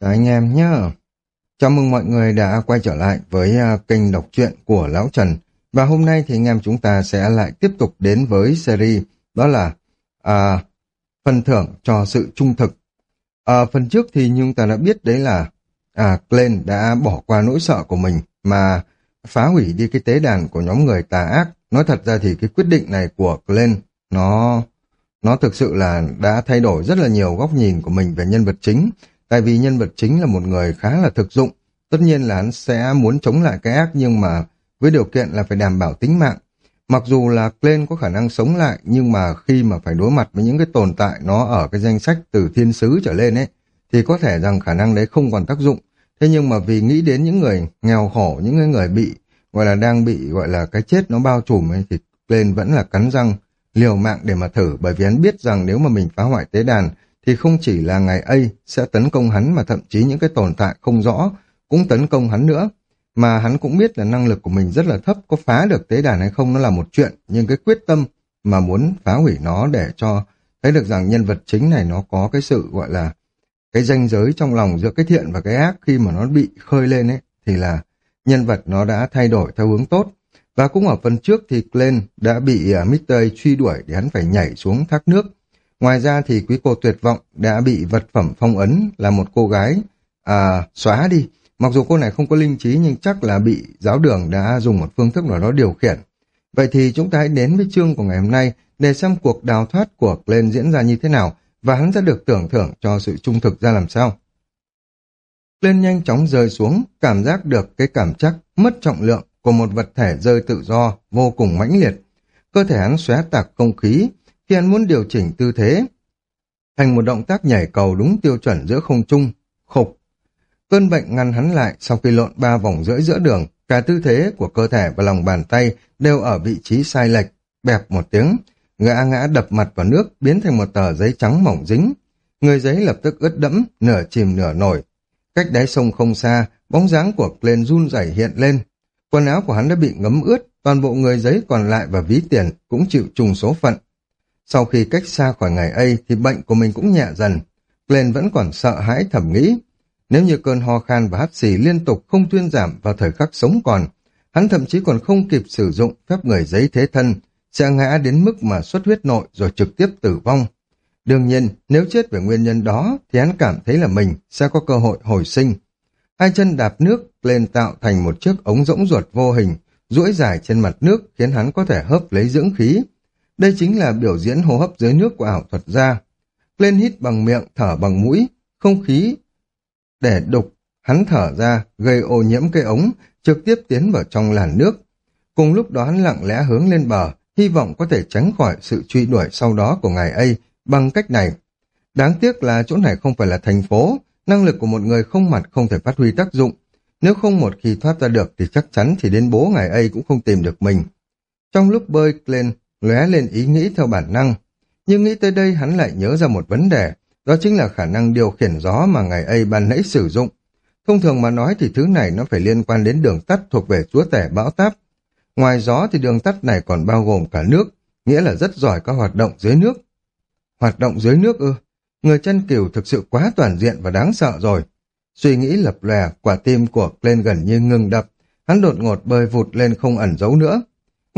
Chào anh em nhé. Chào mừng mọi người đã quay trở lại với à, kênh đọc truyện của Lão Trần. Và hôm nay thì anh em chúng ta sẽ lại tiếp tục đến với series đó là à, phần thưởng cho sự trung thực. À, phần trước thì chúng ta đã biết đấy là à, Glenn đã bỏ qua nỗi sợ của mình mà phá hủy đi cái tế đàn của nhóm người tà ác. Nói thật ra thì cái quyết định này của Glenn nó nó thực sự là đã thay đổi rất là nhiều góc nhìn của mình về nhân vật chính Tại vì nhân vật chính là một người khá là thực dụng, tất nhiên là hắn sẽ muốn chống lại cái ác nhưng mà với điều kiện là phải đảm bảo tính mạng. Mặc dù là Glenn có khả năng sống lại nhưng mà khi mà phải đối mặt với những cái tồn tại nó ở cái danh sách từ thiên sứ trở lên ấy thì có thể rằng khả năng đấy không còn tác dụng. Thế nhưng mà vì nghĩ đến những người nghèo khổ, những người bị gọi là đang bị gọi là cái chết nó bao trùm ấy thì Glenn vẫn là cắn răng liều mạng để mà thử bởi vì hắn biết rằng nếu mà mình phá hoại tế đàn thì không chỉ là ngày A sẽ tấn công hắn mà thậm chí những cái tồn tại không rõ cũng tấn công hắn nữa. Mà hắn cũng biết là năng lực của mình rất là thấp, có phá được tế đàn hay không nó là một chuyện, nhưng cái quyết tâm mà muốn phá hủy nó để cho thấy được rằng nhân vật chính này nó có cái sự gọi là cái ranh giới trong lòng giữa cái thiện và cái ác khi mà nó bị khơi lên ấy, thì là nhân vật nó đã thay đổi theo hướng tốt. Và cũng ở phần trước thì Glenn đã bị à, uh, Mr. truy đuổi để hắn phải nhảy xuống thác nước. Ngoài ra thì quý cô tuyệt vọng đã bị vật phẩm phong ấn là một cô gái à, xóa đi. Mặc dù cô này không có linh trí nhưng chắc là bị giáo đường đã dùng một phương thức nào đó điều khiển. Vậy thì chúng ta hãy đến với chương của ngày hôm nay để xem cuộc đào thoát của Glenn diễn ra như thế nào và hắn sẽ được tưởng thưởng cho sự trung thực ra làm sao. Glenn nhanh chóng rơi xuống, cảm giác được cái cảm giác mất trọng lượng của một vật thể rơi tự do vô cùng mãnh liệt. Cơ thể hắn xóa tạc không khí, khi hắn muốn điều chỉnh tư thế. Thành một động tác nhảy cầu đúng tiêu chuẩn giữa không trung, khục. Cơn bệnh ngăn hắn lại sau khi lộn ba vòng rưỡi giữa đường, cả tư thế của cơ thể và lòng bàn tay đều ở vị trí sai lệch, bẹp một tiếng, ngã ngã đập mặt vào nước biến thành một tờ giấy trắng mỏng dính. Người giấy lập tức ướt đẫm, nửa chìm nửa nổi. Cách đáy sông không xa, bóng dáng của Glenn run rẩy hiện lên. Quần áo của hắn đã bị ngấm ướt, toàn bộ người giấy còn lại và ví tiền cũng chịu trùng số phận. Sau khi cách xa khỏi ngày ấy thì bệnh của mình cũng nhẹ dần. Glenn vẫn còn sợ hãi thầm nghĩ. Nếu như cơn ho khan và hắt xì liên tục không thuyên giảm vào thời khắc sống còn, hắn thậm chí còn không kịp sử dụng phép người giấy thế thân, sẽ ngã đến mức mà xuất huyết nội rồi trực tiếp tử vong. Đương nhiên, nếu chết về nguyên nhân đó, thì hắn cảm thấy là mình sẽ có cơ hội hồi sinh. Hai chân đạp nước lên tạo thành một chiếc ống rỗng ruột vô hình, duỗi dài trên mặt nước khiến hắn có thể hấp lấy dưỡng khí. Đây chính là biểu diễn hô hấp dưới nước của ảo thuật gia. Lên hít bằng miệng, thở bằng mũi, không khí để đục, hắn thở ra, gây ô nhiễm cây ống, trực tiếp tiến vào trong làn nước. Cùng lúc đó hắn lặng lẽ hướng lên bờ, hy vọng có thể tránh khỏi sự truy đuổi sau đó của ngài A bằng cách này. Đáng tiếc là chỗ này không phải là thành phố, năng lực của một người không mặt không thể phát huy tác dụng. Nếu không một khi thoát ra được thì chắc chắn thì đến bố ngài A cũng không tìm được mình. Trong lúc bơi, Glenn lóe lên ý nghĩ theo bản năng. Nhưng nghĩ tới đây hắn lại nhớ ra một vấn đề, đó chính là khả năng điều khiển gió mà ngày A ban nãy sử dụng. Thông thường mà nói thì thứ này nó phải liên quan đến đường tắt thuộc về chúa tể bão táp. Ngoài gió thì đường tắt này còn bao gồm cả nước, nghĩa là rất giỏi các hoạt động dưới nước. Hoạt động dưới nước ư? Người chân cừu thực sự quá toàn diện và đáng sợ rồi. Suy nghĩ lập lè, quả tim của lên gần như ngừng đập, hắn đột ngột bơi vụt lên không ẩn giấu nữa.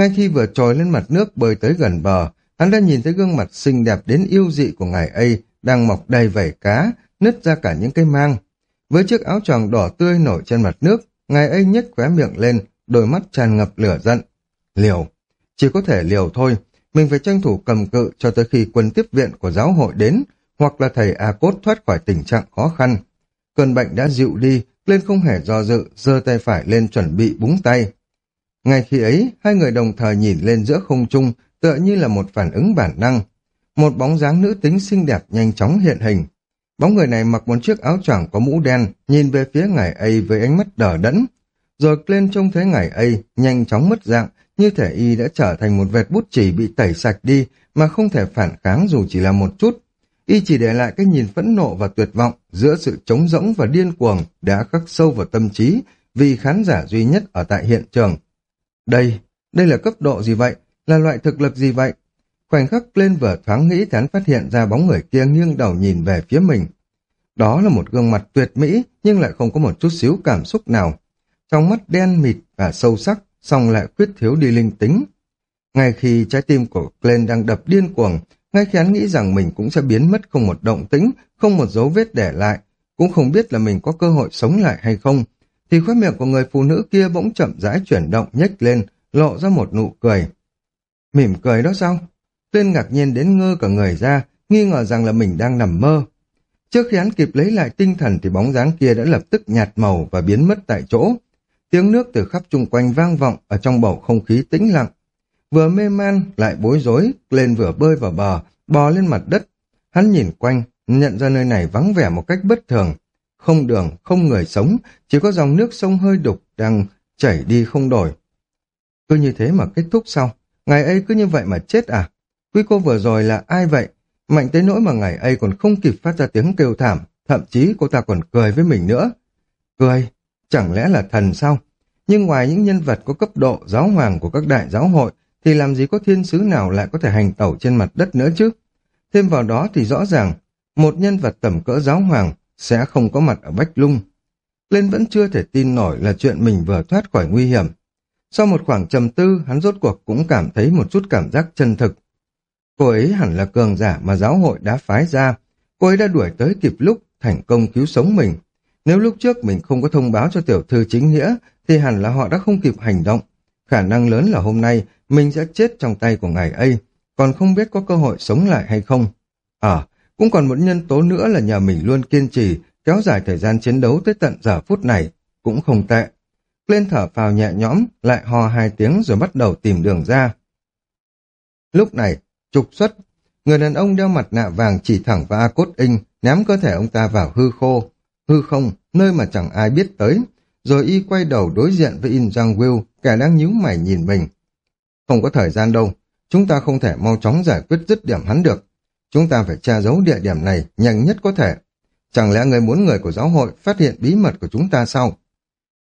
Ngay khi vừa trồi lên mặt nước bơi tới gần bờ, hắn đã nhìn thấy gương mặt xinh đẹp đến yêu dị của ngài A đang mọc đầy vảy cá, nứt ra cả những cây mang. Với chiếc áo choàng đỏ tươi nổi trên mặt nước, ngài A nhếch khóe miệng lên, đôi mắt tràn ngập lửa giận. Liều, chỉ có thể liều thôi, mình phải tranh thủ cầm cự cho tới khi quân tiếp viện của giáo hội đến, hoặc là thầy A Cốt thoát khỏi tình trạng khó khăn. Cơn bệnh đã dịu đi, lên không hề do dự, giơ tay phải lên chuẩn bị búng tay. Ngay khi ấy, hai người đồng thời nhìn lên giữa không trung, tựa như là một phản ứng bản năng. Một bóng dáng nữ tính xinh đẹp nhanh chóng hiện hình. Bóng người này mặc một chiếc áo choàng có mũ đen, nhìn về phía ngài A với ánh mắt đờ đẫn. Rồi lên trông thấy ngài A nhanh chóng mất dạng, như thể y đã trở thành một vệt bút chỉ bị tẩy sạch đi mà không thể phản kháng dù chỉ là một chút. Y chỉ để lại cái nhìn phẫn nộ và tuyệt vọng giữa sự trống rỗng và điên cuồng đã khắc sâu vào tâm trí vì khán giả duy nhất ở tại hiện trường. Đây, đây là cấp độ gì vậy? Là loại thực lực gì vậy? Khoảnh khắc lên vừa thoáng nghĩ thì hắn phát hiện ra bóng người kia nghiêng đầu nhìn về phía mình. Đó là một gương mặt tuyệt mỹ nhưng lại không có một chút xíu cảm xúc nào. Trong mắt đen mịt và sâu sắc, song lại quyết thiếu đi linh tính. Ngay khi trái tim của Glenn đang đập điên cuồng, ngay khi hắn nghĩ rằng mình cũng sẽ biến mất không một động tĩnh, không một dấu vết để lại, cũng không biết là mình có cơ hội sống lại hay không, thì khóe miệng của người phụ nữ kia bỗng chậm rãi chuyển động nhếch lên, lộ ra một nụ cười. Mỉm cười đó sao? Tuyên ngạc nhiên đến ngơ cả người ra, nghi ngờ rằng là mình đang nằm mơ. Trước khi hắn kịp lấy lại tinh thần thì bóng dáng kia đã lập tức nhạt màu và biến mất tại chỗ. Tiếng nước từ khắp chung quanh vang vọng ở trong bầu không khí tĩnh lặng. Vừa mê man, lại bối rối, lên vừa bơi vào bờ, bò lên mặt đất. Hắn nhìn quanh, nhận ra nơi này vắng vẻ một cách bất thường. Không đường, không người sống, chỉ có dòng nước sông hơi đục đang chảy đi không đổi. Cứ như thế mà kết thúc sau. Ngày ấy cứ như vậy mà chết à? Quý cô vừa rồi là ai vậy? Mạnh tới nỗi mà ngày ấy còn không kịp phát ra tiếng kêu thảm, thậm chí cô ta còn cười với mình nữa. Cười? Chẳng lẽ là thần sao? Nhưng ngoài những nhân vật có cấp độ giáo hoàng của các đại giáo hội, thì làm gì có thiên sứ nào lại có thể hành tẩu trên mặt đất nữa chứ? Thêm vào đó thì rõ ràng, một nhân vật tầm cỡ giáo hoàng sẽ không có mặt ở Bách Lung. Lên vẫn chưa thể tin nổi là chuyện mình vừa thoát khỏi nguy hiểm. Sau một khoảng trầm tư, hắn rốt cuộc cũng cảm thấy một chút cảm giác chân thực. Cô ấy hẳn là cường giả mà giáo hội đã phái ra. Cô ấy đã đuổi tới kịp lúc thành công cứu sống mình. Nếu lúc trước mình không có thông báo cho tiểu thư chính nghĩa, thì hẳn là họ đã không kịp hành động. Khả năng lớn là hôm nay mình sẽ chết trong tay của ngài ấy, còn không biết có cơ hội sống lại hay không. Ờ, cũng còn một nhân tố nữa là nhà mình luôn kiên trì, kéo dài thời gian chiến đấu tới tận giờ phút này, cũng không tệ. Lên thở phào nhẹ nhõm, lại hò hai tiếng rồi bắt đầu tìm đường ra. Lúc này, trục xuất, người đàn ông đeo mặt nạ vàng chỉ thẳng vào A Cốt In, ném cơ thể ông ta vào hư khô, hư không, nơi mà chẳng ai biết tới, rồi y quay đầu đối diện với In Jang Will, kẻ đang nhíu mày nhìn mình. Không có thời gian đâu, chúng ta không thể mau chóng giải quyết dứt điểm hắn được. Chúng ta phải tra giấu địa điểm này nhanh nhất có thể. Chẳng lẽ người muốn người của giáo hội phát hiện bí mật của chúng ta sao?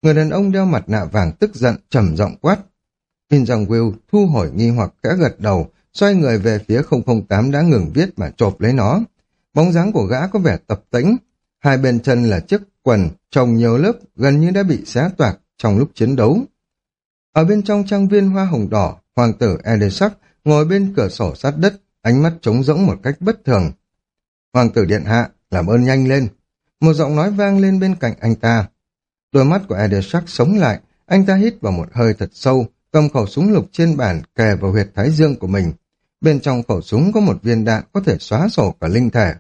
Người đàn ông đeo mặt nạ vàng tức giận, trầm giọng quát. In Jong Will thu hồi nghi hoặc kẽ gật đầu, xoay người về phía 008 đã ngừng viết mà chộp lấy nó. Bóng dáng của gã có vẻ tập tĩnh, hai bên chân là chiếc quần trồng nhiều lớp gần như đã bị xé toạc trong lúc chiến đấu. Ở bên trong trang viên hoa hồng đỏ, hoàng tử Edesak ngồi bên cửa sổ sát đất, ánh mắt trống rỗng một cách bất thường. Hoàng tử điện hạ, làm ơn nhanh lên. Một giọng nói vang lên bên cạnh anh ta. Đôi mắt của Edesak sống lại, anh ta hít vào một hơi thật sâu, cầm khẩu súng lục trên bàn kề vào huyệt thái dương của mình. Bên trong khẩu súng có một viên đạn có thể xóa sổ cả linh thể.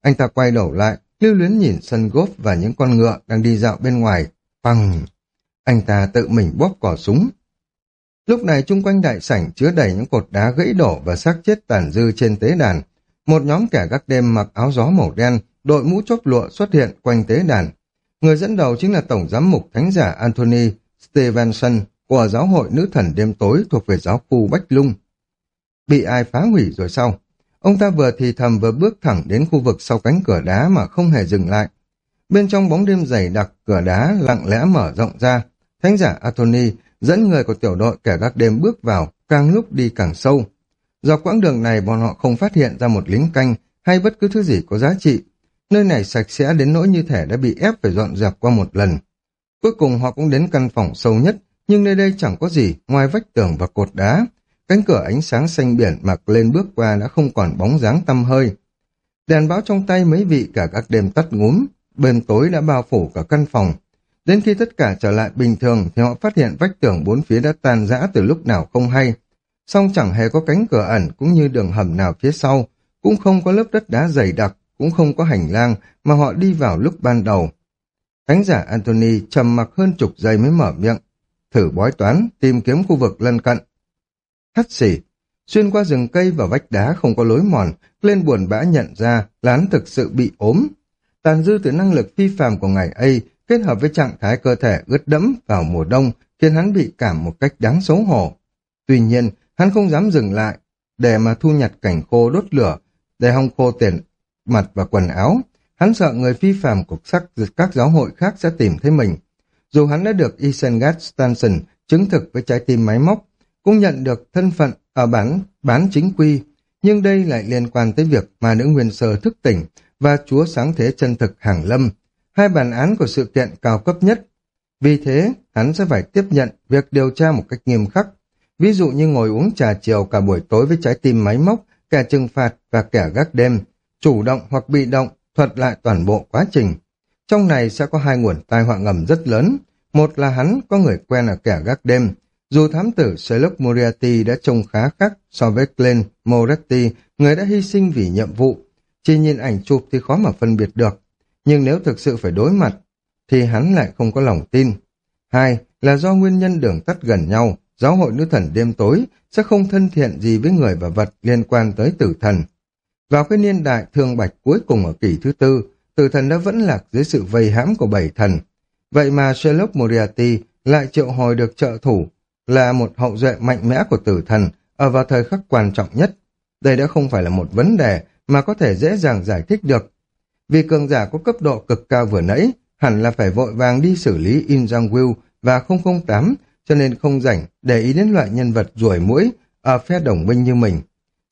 Anh ta quay đầu lại, lưu luyến nhìn sân gốp và những con ngựa đang đi dạo bên ngoài. Bằng! Anh ta tự mình bóp cỏ súng. Lúc này chung quanh đại sảnh chứa đầy những cột đá gãy đổ và xác chết tàn dư trên tế đàn. Một nhóm kẻ gác đêm mặc áo gió màu đen, đội mũ chóp lụa xuất hiện quanh tế đàn. Người dẫn đầu chính là Tổng Giám mục Thánh giả Anthony Stevenson của Giáo hội Nữ thần Đêm Tối thuộc về giáo khu Bách Lung. Bị ai phá hủy rồi sao? Ông ta vừa thì thầm vừa bước thẳng đến khu vực sau cánh cửa đá mà không hề dừng lại. Bên trong bóng đêm dày đặc, cửa đá lặng lẽ mở rộng ra. Thánh giả Anthony dẫn người của tiểu đội kẻ gác đêm bước vào, càng lúc đi càng sâu. Do quãng đường này bọn họ không phát hiện ra một lính canh hay bất cứ thứ gì có giá trị. Nơi này sạch sẽ đến nỗi như thể đã bị ép phải dọn dẹp qua một lần. Cuối cùng họ cũng đến căn phòng sâu nhất, nhưng nơi đây chẳng có gì ngoài vách tường và cột đá. Cánh cửa ánh sáng xanh biển mặc lên bước qua đã không còn bóng dáng tăm hơi. Đèn báo trong tay mấy vị cả các đêm tắt ngúm, bên tối đã bao phủ cả căn phòng. Đến khi tất cả trở lại bình thường thì họ phát hiện vách tường bốn phía đã tan rã từ lúc nào không hay. Song chẳng hề có cánh cửa ẩn cũng như đường hầm nào phía sau, cũng không có lớp đất đá dày đặc, cũng không có hành lang mà họ đi vào lúc ban đầu. Thánh giả Anthony trầm mặc hơn chục giây mới mở miệng, thử bói toán, tìm kiếm khu vực lân cận. Hắt xỉ, xuyên qua rừng cây và vách đá không có lối mòn, lên buồn bã nhận ra lán thực sự bị ốm. Tàn dư từ năng lực phi phàm của ngài ấy kết hợp với trạng thái cơ thể ướt đẫm vào mùa đông khiến hắn bị cảm một cách đáng xấu hổ. Tuy nhiên, hắn không dám dừng lại để mà thu nhặt cảnh khô đốt lửa để hong khô tiền mặt và quần áo. Hắn sợ người phi phàm của sắc các giáo hội khác sẽ tìm thấy mình. Dù hắn đã được Isengard Stanson chứng thực với trái tim máy móc, cũng nhận được thân phận ở bán, bán chính quy, nhưng đây lại liên quan tới việc mà nữ nguyên sơ thức tỉnh và Chúa Sáng Thế Chân Thực Hàng Lâm, hai bản án của sự kiện cao cấp nhất. Vì thế, hắn sẽ phải tiếp nhận việc điều tra một cách nghiêm khắc. Ví dụ như ngồi uống trà chiều cả buổi tối với trái tim máy móc, kẻ trừng phạt và kẻ gác đêm, chủ động hoặc bị động, thuật lại toàn bộ quá trình. Trong này sẽ có hai nguồn tai họa ngầm rất lớn. Một là hắn có người quen ở kẻ gác đêm. Dù thám tử Sherlock Moriarty đã trông khá khác so với Glenn Moretti, người đã hy sinh vì nhiệm vụ. Chỉ nhìn ảnh chụp thì khó mà phân biệt được. Nhưng nếu thực sự phải đối mặt, thì hắn lại không có lòng tin. Hai là do nguyên nhân đường tắt gần nhau, giáo hội nữ thần đêm tối sẽ không thân thiện gì với người và vật liên quan tới tử thần. Vào cái niên đại thương bạch cuối cùng ở kỷ thứ tư, tử thần đã vẫn lạc dưới sự vây hãm của bảy thần. Vậy mà Sherlock Moriarty lại triệu hồi được trợ thủ, là một hậu duệ mạnh mẽ của tử thần ở vào thời khắc quan trọng nhất. Đây đã không phải là một vấn đề mà có thể dễ dàng giải thích được. Vì cường giả có cấp độ cực cao vừa nãy, hẳn là phải vội vàng đi xử lý In Jang Will và 008, cho nên không rảnh để ý đến loại nhân vật ruồi mũi ở phe đồng minh như mình.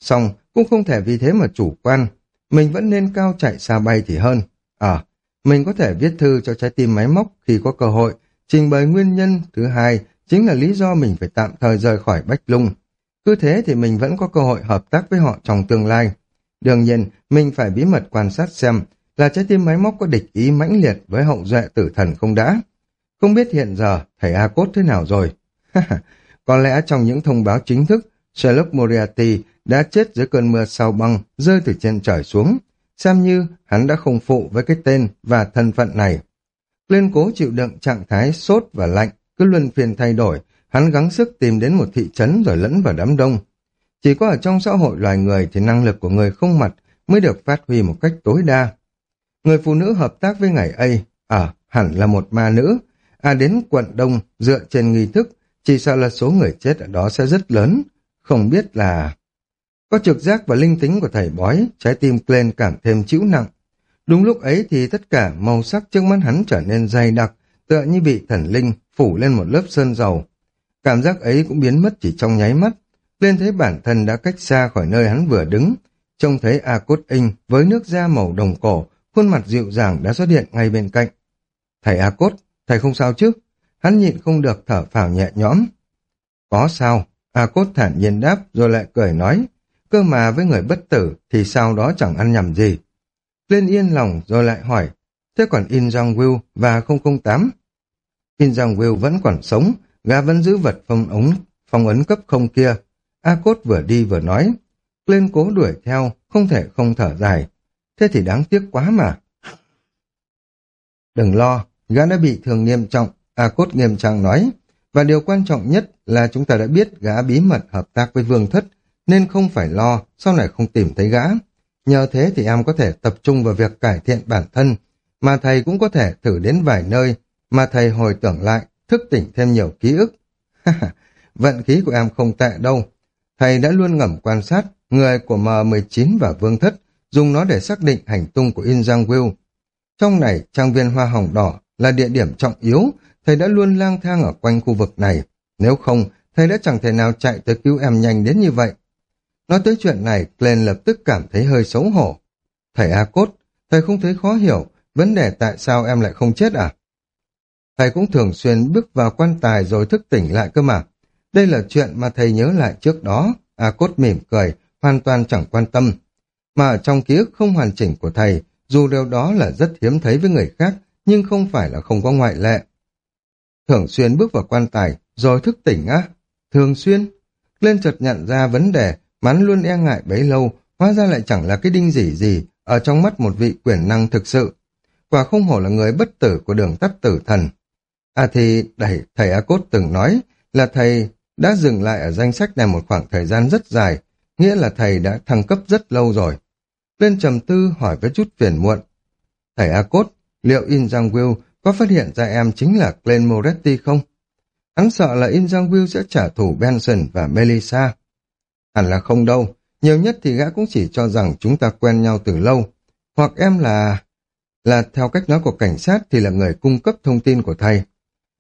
Xong, cũng không thể vì thế mà chủ quan. Mình vẫn nên cao chạy xa bay thì hơn. Ờ, mình có thể viết thư cho trái tim máy móc khi có cơ hội, trình bày nguyên nhân thứ hai chính là lý do mình phải tạm thời rời khỏi Bách Lung. Cứ thế thì mình vẫn có cơ hội hợp tác với họ trong tương lai. Đương nhiên, mình phải bí mật quan sát xem là trái tim máy móc có địch ý mãnh liệt với hậu duệ tử thần không đã. Không biết hiện giờ thầy A Cốt thế nào rồi. có lẽ trong những thông báo chính thức, Sherlock Moriarty đã chết dưới cơn mưa sao băng rơi từ trên trời xuống, xem như hắn đã không phụ với cái tên và thân phận này. Lên cố chịu đựng trạng thái sốt và lạnh, cứ luân phiên thay đổi, hắn gắng sức tìm đến một thị trấn rồi lẫn vào đám đông. Chỉ có ở trong xã hội loài người thì năng lực của người không mặt mới được phát huy một cách tối đa. Người phụ nữ hợp tác với ngài A, à, hẳn là một ma nữ, à đến quận Đông dựa trên nghi thức, chỉ sợ là số người chết ở đó sẽ rất lớn, không biết là... Có trực giác và linh tính của thầy bói, trái tim Glenn cảm thêm chịu nặng. Đúng lúc ấy thì tất cả màu sắc trước mắt hắn trở nên dày đặc, tựa như bị thần linh phủ lên một lớp sơn dầu. Cảm giác ấy cũng biến mất chỉ trong nháy mắt. Lên thấy bản thân đã cách xa khỏi nơi hắn vừa đứng. Trông thấy A Cốt Inh với nước da màu đồng cổ, khuôn mặt dịu dàng đã xuất hiện ngay bên cạnh. Thầy A Cốt, thầy không sao chứ? Hắn nhịn không được thở phào nhẹ nhõm. Có sao? A Cốt thản nhiên đáp rồi lại cười nói. Cơ mà với người bất tử thì sao đó chẳng ăn nhầm gì. Lên yên lòng rồi lại hỏi. Thế còn In Jong Will và 008? In Jong Will vẫn còn sống, gã vẫn giữ vật phong ống phong ấn cấp không kia. A Cốt vừa đi vừa nói. Lên cố đuổi theo, không thể không thở dài. Thế thì đáng tiếc quá mà. Đừng lo, gã đã bị thương nghiêm trọng, A Cốt nghiêm trang nói. Và điều quan trọng nhất là chúng ta đã biết gã bí mật hợp tác với vương thất, nên không phải lo, sau này không tìm thấy gã. Nhờ thế thì em có thể tập trung vào việc cải thiện bản thân, mà thầy cũng có thể thử đến vài nơi, mà thầy hồi tưởng lại, thức tỉnh thêm nhiều ký ức. Vận khí của em không tệ đâu. Thầy đã luôn ngẩm quan sát người của M19 và Vương Thất, dùng nó để xác định hành tung của In Giang Will. Trong này, trang viên hoa hồng đỏ là địa điểm trọng yếu, thầy đã luôn lang thang ở quanh khu vực này. Nếu không, thầy đã chẳng thể nào chạy tới cứu em nhanh đến như vậy. Nói tới chuyện này, Glenn lập tức cảm thấy hơi xấu hổ. Thầy A Cốt, thầy không thấy khó hiểu, vấn đề tại sao em lại không chết à? Thầy cũng thường xuyên bước vào quan tài rồi thức tỉnh lại cơ mà. Đây là chuyện mà thầy nhớ lại trước đó. A Cốt mỉm cười, hoàn toàn chẳng quan tâm. Mà trong ký ức không hoàn chỉnh của thầy, dù điều đó là rất hiếm thấy với người khác, nhưng không phải là không có ngoại lệ. Thường xuyên bước vào quan tài, rồi thức tỉnh á. Thường xuyên. Lên chợt nhận ra vấn đề, mắn luôn e ngại bấy lâu, hóa ra lại chẳng là cái đinh gì gì, ở trong mắt một vị quyền năng thực sự. Quả không hổ là người bất tử của đường tắt tử thần. À thì, đẩy, thầy A Cốt từng nói là thầy đã dừng lại ở danh sách này một khoảng thời gian rất dài, nghĩa là thầy đã thăng cấp rất lâu rồi. Lên trầm tư hỏi với chút phiền muộn. Thầy A Cốt, liệu In Giang Will có phát hiện ra em chính là Glenn Moretti không? Hắn sợ là In Giang Will sẽ trả thù Benson và Melissa. Hẳn là không đâu, nhiều nhất thì gã cũng chỉ cho rằng chúng ta quen nhau từ lâu. Hoặc em là... là theo cách nói của cảnh sát thì là người cung cấp thông tin của thầy.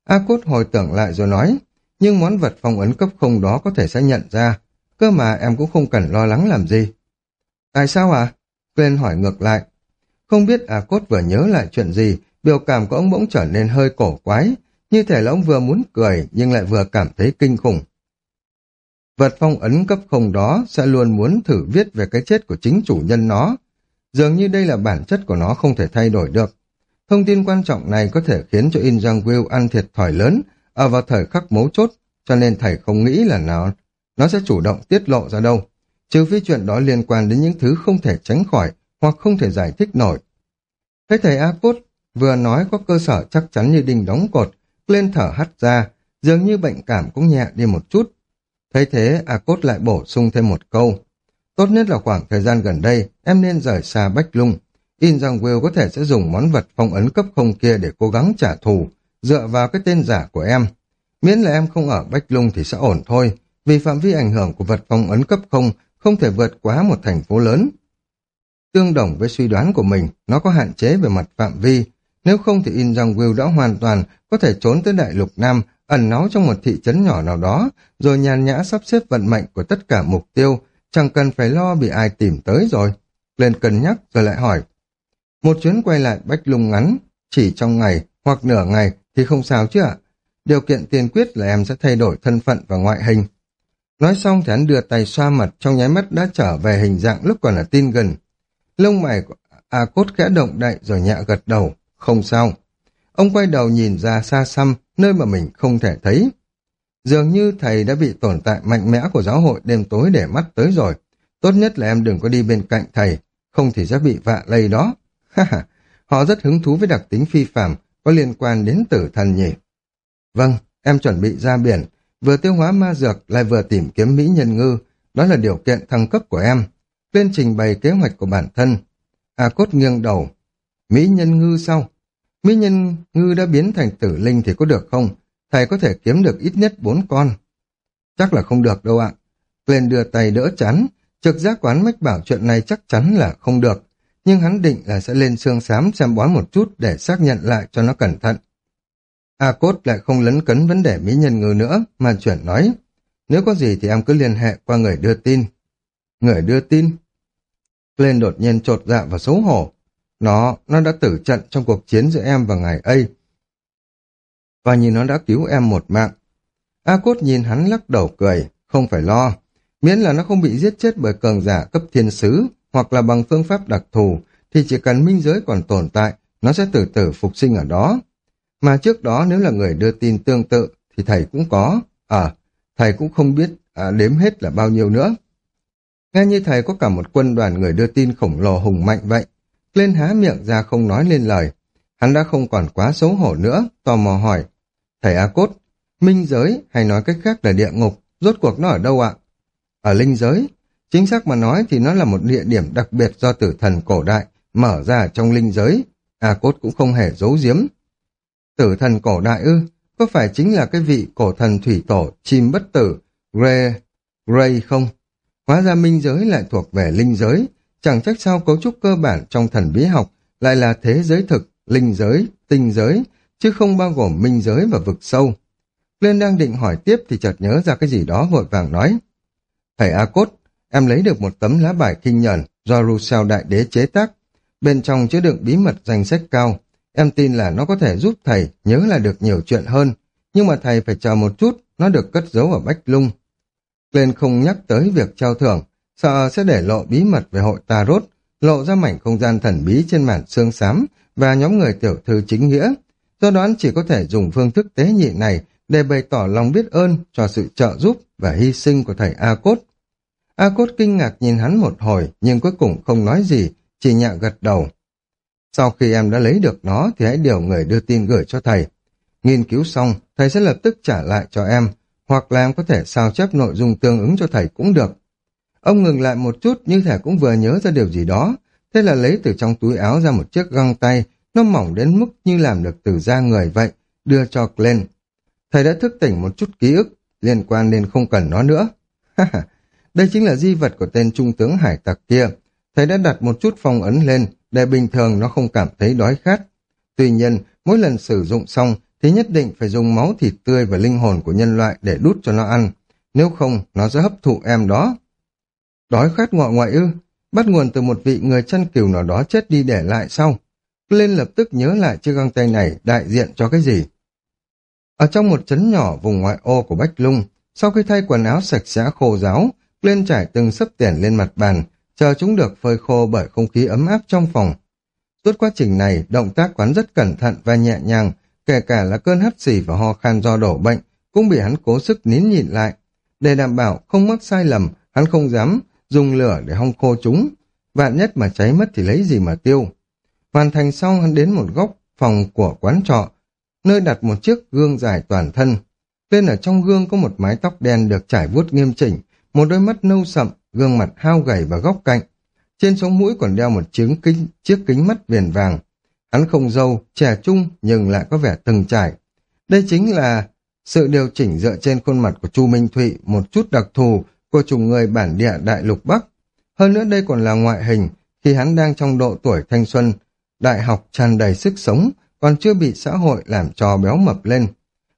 A Cốt hồi tưởng lại rồi nói, nhưng món vật phong ấn cấp không đó có thể sẽ nhận ra, cơ mà em cũng không cần lo lắng làm gì. Tại sao à? Glenn hỏi ngược lại. Không biết A Cốt vừa nhớ lại chuyện gì, biểu cảm của ông bỗng trở nên hơi cổ quái, như thể là ông vừa muốn cười nhưng lại vừa cảm thấy kinh khủng. Vật phong ấn cấp không đó sẽ luôn muốn thử viết về cái chết của chính chủ nhân nó. Dường như đây là bản chất của nó không thể thay đổi được. Thông tin quan trọng này có thể khiến cho In Jang Will ăn thiệt thòi lớn ở vào thời khắc mấu chốt, cho nên thầy không nghĩ là nó nó sẽ chủ động tiết lộ ra đâu. Trừ phi chuyện đó liên quan đến những thứ không thể tránh khỏi hoặc không thể giải thích nổi. Thấy thầy A vừa nói có cơ sở chắc chắn như đinh đóng cột, lên thở hắt ra, dường như bệnh cảm cũng nhẹ đi một chút. Thấy thế, A lại bổ sung thêm một câu. Tốt nhất là khoảng thời gian gần đây, em nên rời xa Bách Lung. In rằng Will có thể sẽ dùng món vật phong ấn cấp không kia để cố gắng trả thù, dựa vào cái tên giả của em. Miễn là em không ở Bách Lung thì sẽ ổn thôi, vì phạm vi ảnh hưởng của vật phong ấn cấp không không thể vượt quá một thành phố lớn. Tương đồng với suy đoán của mình, nó có hạn chế về mặt phạm vi, nếu không thì In Jong Will đã hoàn toàn có thể trốn tới Đại Lục Nam, ẩn náu trong một thị trấn nhỏ nào đó, rồi nhàn nhã sắp xếp vận mệnh của tất cả mục tiêu, chẳng cần phải lo bị ai tìm tới rồi. Lên cân nhắc rồi lại hỏi. Một chuyến quay lại Bách Lung ngắn, chỉ trong ngày hoặc nửa ngày thì không sao chứ ạ. Điều kiện tiên quyết là em sẽ thay đổi thân phận và ngoại hình. Nói xong thì hắn đưa tay xoa mặt trong nháy mắt đã trở về hình dạng lúc còn là tin gần. Lông mày của A Cốt khẽ động đậy rồi nhẹ gật đầu. Không sao. Ông quay đầu nhìn ra xa xăm, nơi mà mình không thể thấy. Dường như thầy đã bị tồn tại mạnh mẽ của giáo hội đêm tối để mắt tới rồi. Tốt nhất là em đừng có đi bên cạnh thầy, không thì sẽ bị vạ lây đó. Họ rất hứng thú với đặc tính phi phạm có liên quan đến tử thần nhỉ. Vâng, em chuẩn bị ra biển, vừa tiêu hóa ma dược lại vừa tìm kiếm mỹ nhân ngư, đó là điều kiện thăng cấp của em. Lên trình bày kế hoạch của bản thân. A cốt nghiêng đầu. Mỹ nhân ngư sau Mỹ nhân ngư đã biến thành tử linh thì có được không? Thầy có thể kiếm được ít nhất bốn con. Chắc là không được đâu ạ. Lên đưa tay đỡ chắn, trực giác quán mách bảo chuyện này chắc chắn là không được. Nhưng hắn định là sẽ lên xương xám xem bói một chút để xác nhận lại cho nó cẩn thận. A Cốt lại không lấn cấn vấn đề mỹ nhân ngư nữa, mà chuyển nói. Nếu có gì thì em cứ liên hệ qua người đưa tin. Người đưa tin? Lên đột nhiên trột dạ và xấu hổ. Nó, nó đã tử trận trong cuộc chiến giữa em và ngài ấy. Và nhìn nó đã cứu em một mạng. A Cốt nhìn hắn lắc đầu cười, không phải lo. Miễn là nó không bị giết chết bởi cường giả cấp thiên sứ hoặc là bằng phương pháp đặc thù, thì chỉ cần minh giới còn tồn tại, nó sẽ từ từ phục sinh ở đó. Mà trước đó nếu là người đưa tin tương tự thì thầy cũng có. À, thầy cũng không biết à, đếm hết là bao nhiêu nữa. Nghe như thầy có cả một quân đoàn người đưa tin khổng lồ hùng mạnh vậy. Lên há miệng ra không nói lên lời. Hắn đã không còn quá xấu hổ nữa, tò mò hỏi. Thầy A Cốt, minh giới hay nói cách khác là địa ngục, rốt cuộc nó ở đâu ạ? Ở linh giới. Chính xác mà nói thì nó là một địa điểm đặc biệt do tử thần cổ đại mở ra trong linh giới. A Cốt cũng không hề giấu giếm. Tử thần cổ đại ư, có phải chính là cái vị cổ thần thủy tổ chim bất tử, Grey, Grey không? Hóa ra minh giới lại thuộc về linh giới, chẳng trách sao cấu trúc cơ bản trong thần bí học lại là thế giới thực, linh giới, tinh giới, chứ không bao gồm minh giới và vực sâu. Lên đang định hỏi tiếp thì chợt nhớ ra cái gì đó vội vàng nói. Thầy A Cốt, em lấy được một tấm lá bài kinh nhẫn do Rousseau Đại Đế chế tác. Bên trong chứa đựng bí mật danh sách cao, Em tin là nó có thể giúp thầy nhớ là được nhiều chuyện hơn, nhưng mà thầy phải chờ một chút, nó được cất giấu ở Bách Lung. Glenn không nhắc tới việc trao thưởng, sợ sẽ để lộ bí mật về hội Tarot, lộ ra mảnh không gian thần bí trên màn xương xám và nhóm người tiểu thư chính nghĩa. Do đó chỉ có thể dùng phương thức tế nhị này để bày tỏ lòng biết ơn cho sự trợ giúp và hy sinh của thầy A Cốt. A Cốt kinh ngạc nhìn hắn một hồi nhưng cuối cùng không nói gì, chỉ nhạ gật đầu. Sau khi em đã lấy được nó thì hãy điều người đưa tin gửi cho thầy. Nghiên cứu xong, thầy sẽ lập tức trả lại cho em, hoặc là em có thể sao chép nội dung tương ứng cho thầy cũng được. Ông ngừng lại một chút như thể cũng vừa nhớ ra điều gì đó, thế là lấy từ trong túi áo ra một chiếc găng tay, nó mỏng đến mức như làm được từ da người vậy, đưa cho Glenn. Thầy đã thức tỉnh một chút ký ức liên quan nên không cần nó nữa. Đây chính là di vật của tên trung tướng hải tặc kia. Thầy đã đặt một chút phong ấn lên, để bình thường nó không cảm thấy đói khát. Tuy nhiên, mỗi lần sử dụng xong thì nhất định phải dùng máu thịt tươi và linh hồn của nhân loại để đút cho nó ăn, nếu không nó sẽ hấp thụ em đó. Đói khát ngọ ngoại ư, bắt nguồn từ một vị người chân cừu nào đó chết đi để lại sau. Lên lập tức nhớ lại chiếc găng tay này đại diện cho cái gì. Ở trong một trấn nhỏ vùng ngoại ô của Bách Lung, sau khi thay quần áo sạch sẽ khô ráo, lên trải từng sấp tiền lên mặt bàn, chờ chúng được phơi khô bởi không khí ấm áp trong phòng. Suốt quá trình này, động tác quán rất cẩn thận và nhẹ nhàng, kể cả là cơn hắt xì và ho khan do đổ bệnh, cũng bị hắn cố sức nín nhịn lại. Để đảm bảo không mắc sai lầm, hắn không dám dùng lửa để hong khô chúng. Vạn nhất mà cháy mất thì lấy gì mà tiêu. Hoàn thành xong hắn đến một góc phòng của quán trọ, nơi đặt một chiếc gương dài toàn thân. bên ở trong gương có một mái tóc đen được trải vuốt nghiêm chỉnh, một đôi mắt nâu sậm, gương mặt hao gầy và góc cạnh. Trên sống mũi còn đeo một chiếc kính, chiếc kính mắt viền vàng. Hắn không dâu, trẻ trung nhưng lại có vẻ từng trải. Đây chính là sự điều chỉnh dựa trên khuôn mặt của Chu Minh Thụy, một chút đặc thù của chủng người bản địa đại lục Bắc. Hơn nữa đây còn là ngoại hình, khi hắn đang trong độ tuổi thanh xuân, đại học tràn đầy sức sống, còn chưa bị xã hội làm cho béo mập lên.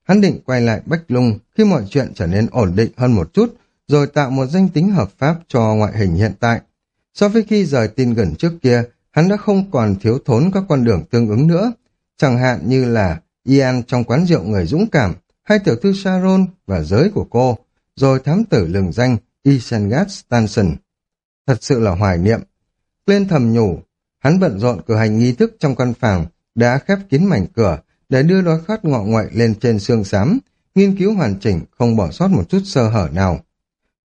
Hắn định quay lại Bách Lung khi mọi chuyện trở nên ổn định hơn một chút, rồi tạo một danh tính hợp pháp cho ngoại hình hiện tại. So với khi rời tin gần trước kia, hắn đã không còn thiếu thốn các con đường tương ứng nữa, chẳng hạn như là Ian trong quán rượu người dũng cảm, hay tiểu thư Sharon và giới của cô, rồi thám tử lừng danh Isengard Stanson. Thật sự là hoài niệm. Lên thầm nhủ, hắn bận rộn cử hành nghi thức trong căn phòng, đã khép kín mảnh cửa để đưa đói khát ngọ ngoại lên trên xương xám, nghiên cứu hoàn chỉnh, không bỏ sót một chút sơ hở nào.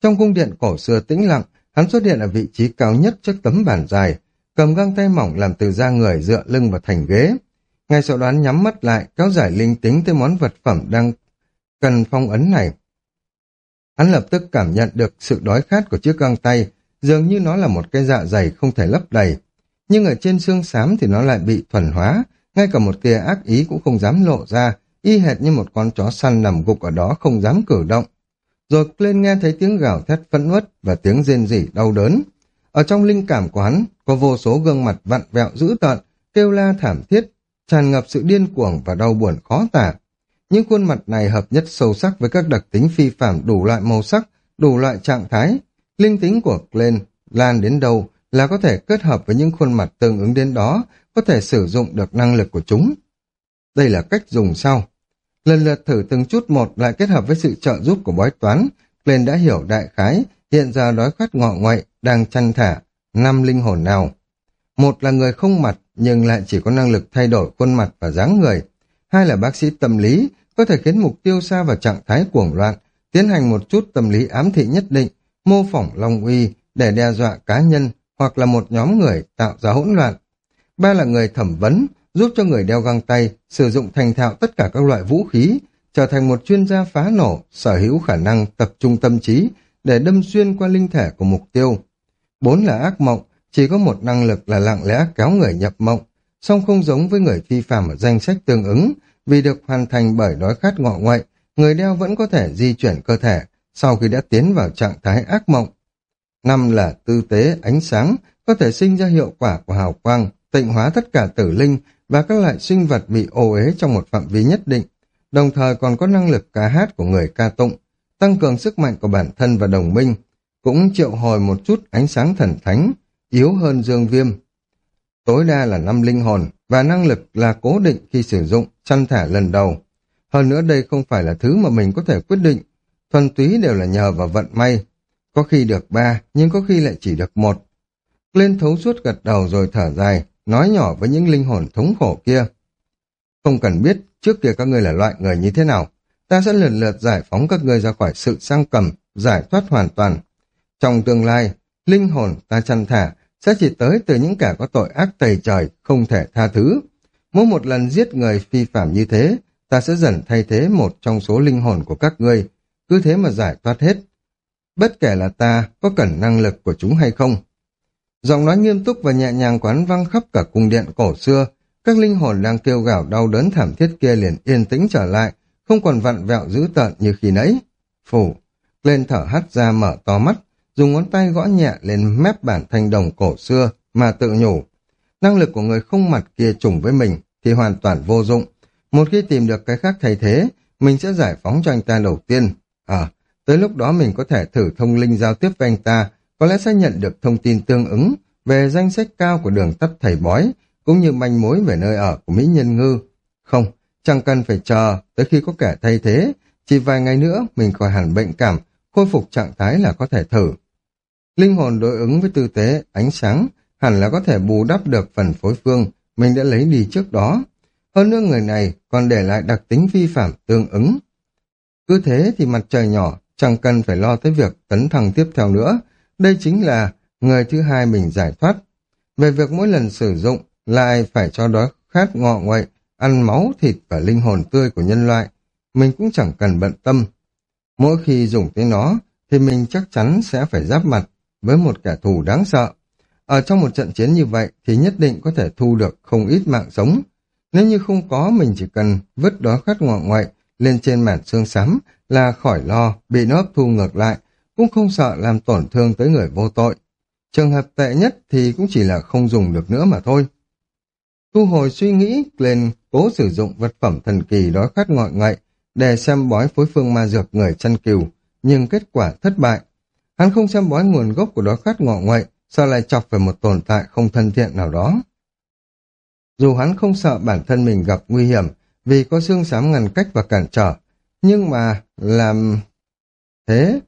Trong cung điện cổ xưa tĩnh lặng, hắn xuất hiện ở vị trí cao nhất trước tấm bàn dài, cầm găng tay mỏng làm từ da người dựa lưng vào thành ghế. Ngay sau đó nhắm mắt lại, kéo giải linh tính tới món vật phẩm đang cần phong ấn này. Hắn lập tức cảm nhận được sự đói khát của chiếc găng tay, dường như nó là một cái dạ dày không thể lấp đầy. Nhưng ở trên xương xám thì nó lại bị thuần hóa, ngay cả một tia ác ý cũng không dám lộ ra, y hệt như một con chó săn nằm gục ở đó không dám cử động. Rồi lên nghe thấy tiếng gào thét phẫn uất và tiếng rên rỉ đau đớn. Ở trong linh cảm của hắn, có vô số gương mặt vặn vẹo dữ tợn, kêu la thảm thiết, tràn ngập sự điên cuồng và đau buồn khó tả. Những khuôn mặt này hợp nhất sâu sắc với các đặc tính phi phạm đủ loại màu sắc, đủ loại trạng thái. Linh tính của Glenn lan đến đâu là có thể kết hợp với những khuôn mặt tương ứng đến đó, có thể sử dụng được năng lực của chúng. Đây là cách dùng sau. Lần lượt thử từng chút một lại kết hợp với sự trợ giúp của bói toán, Glenn đã hiểu đại khái, hiện giờ đói khát ngọ ngoại, đang chăn thả, năm linh hồn nào. Một là người không mặt, nhưng lại chỉ có năng lực thay đổi khuôn mặt và dáng người. Hai là bác sĩ tâm lý, có thể khiến mục tiêu xa vào trạng thái cuồng loạn, tiến hành một chút tâm lý ám thị nhất định, mô phỏng long uy để đe dọa cá nhân hoặc là một nhóm người tạo ra hỗn loạn. Ba là người thẩm vấn, giúp cho người đeo găng tay sử dụng thành thạo tất cả các loại vũ khí, trở thành một chuyên gia phá nổ, sở hữu khả năng tập trung tâm trí để đâm xuyên qua linh thể của mục tiêu. Bốn là ác mộng, chỉ có một năng lực là lặng lẽ kéo người nhập mộng, song không giống với người phi phàm ở danh sách tương ứng, vì được hoàn thành bởi đói khát ngọ ngoại, người đeo vẫn có thể di chuyển cơ thể sau khi đã tiến vào trạng thái ác mộng. Năm là tư tế, ánh sáng, có thể sinh ra hiệu quả của hào quang, tịnh hóa tất cả tử linh và các loại sinh vật bị ô uế trong một phạm vi nhất định, đồng thời còn có năng lực ca hát của người ca tụng, tăng cường sức mạnh của bản thân và đồng minh, cũng triệu hồi một chút ánh sáng thần thánh, yếu hơn dương viêm. Tối đa là năm linh hồn và năng lực là cố định khi sử dụng, chăn thả lần đầu. Hơn nữa đây không phải là thứ mà mình có thể quyết định, thuần túy đều là nhờ vào vận may. Có khi được ba, nhưng có khi lại chỉ được một. Lên thấu suốt gật đầu rồi thở dài, nói nhỏ với những linh hồn thống khổ kia. Không cần biết trước kia các ngươi là loại người như thế nào, ta sẽ lần lượt giải phóng các ngươi ra khỏi sự sang cầm, giải thoát hoàn toàn. Trong tương lai, linh hồn ta chăn thả sẽ chỉ tới từ những kẻ có tội ác tày trời, không thể tha thứ. Mỗi một lần giết người phi phạm như thế, ta sẽ dần thay thế một trong số linh hồn của các ngươi, cứ thế mà giải thoát hết. Bất kể là ta có cần năng lực của chúng hay không. Giọng nói nghiêm túc và nhẹ nhàng quán văng khắp cả cung điện cổ xưa, các linh hồn đang kêu gào đau đớn thảm thiết kia liền yên tĩnh trở lại, không còn vặn vẹo dữ tợn như khi nãy. Phủ, lên thở hắt ra mở to mắt, dùng ngón tay gõ nhẹ lên mép bản thanh đồng cổ xưa mà tự nhủ. Năng lực của người không mặt kia trùng với mình thì hoàn toàn vô dụng. Một khi tìm được cái khác thay thế, mình sẽ giải phóng cho anh ta đầu tiên. À, tới lúc đó mình có thể thử thông linh giao tiếp với anh ta, có lẽ sẽ nhận được thông tin tương ứng về danh sách cao của đường tắt thầy bói, cũng như manh mối về nơi ở của Mỹ Nhân Ngư. Không, chẳng cần phải chờ tới khi có kẻ thay thế, chỉ vài ngày nữa mình khỏi hẳn bệnh cảm, khôi phục trạng thái là có thể thử. Linh hồn đối ứng với tư thế, ánh sáng, hẳn là có thể bù đắp được phần phối phương mình đã lấy đi trước đó. Hơn nữa người này còn để lại đặc tính vi phạm tương ứng. Cứ thế thì mặt trời nhỏ chẳng cần phải lo tới việc tấn thăng tiếp theo nữa. Đây chính là người thứ hai mình giải thoát. Về việc mỗi lần sử dụng lại phải cho đói khát ngọ nguậy, ăn máu, thịt và linh hồn tươi của nhân loại, mình cũng chẳng cần bận tâm. Mỗi khi dùng tới nó thì mình chắc chắn sẽ phải giáp mặt với một kẻ thù đáng sợ. Ở trong một trận chiến như vậy thì nhất định có thể thu được không ít mạng sống. Nếu như không có mình chỉ cần vứt đói khát ngọ ngoại lên trên màn xương xám là khỏi lo bị nó hấp thu ngược lại, cũng không sợ làm tổn thương tới người vô tội. Trường hợp tệ nhất thì cũng chỉ là không dùng được nữa mà thôi. Thu hồi suy nghĩ, lên cố sử dụng vật phẩm thần kỳ đói khát ngọi ngậy để xem bói phối phương ma dược người chăn cừu, nhưng kết quả thất bại. Hắn không xem bói nguồn gốc của đói khát ngọ ngoại, sao lại chọc về một tồn tại không thân thiện nào đó. Dù hắn không sợ bản thân mình gặp nguy hiểm vì có xương xám ngăn cách và cản trở, nhưng mà làm thế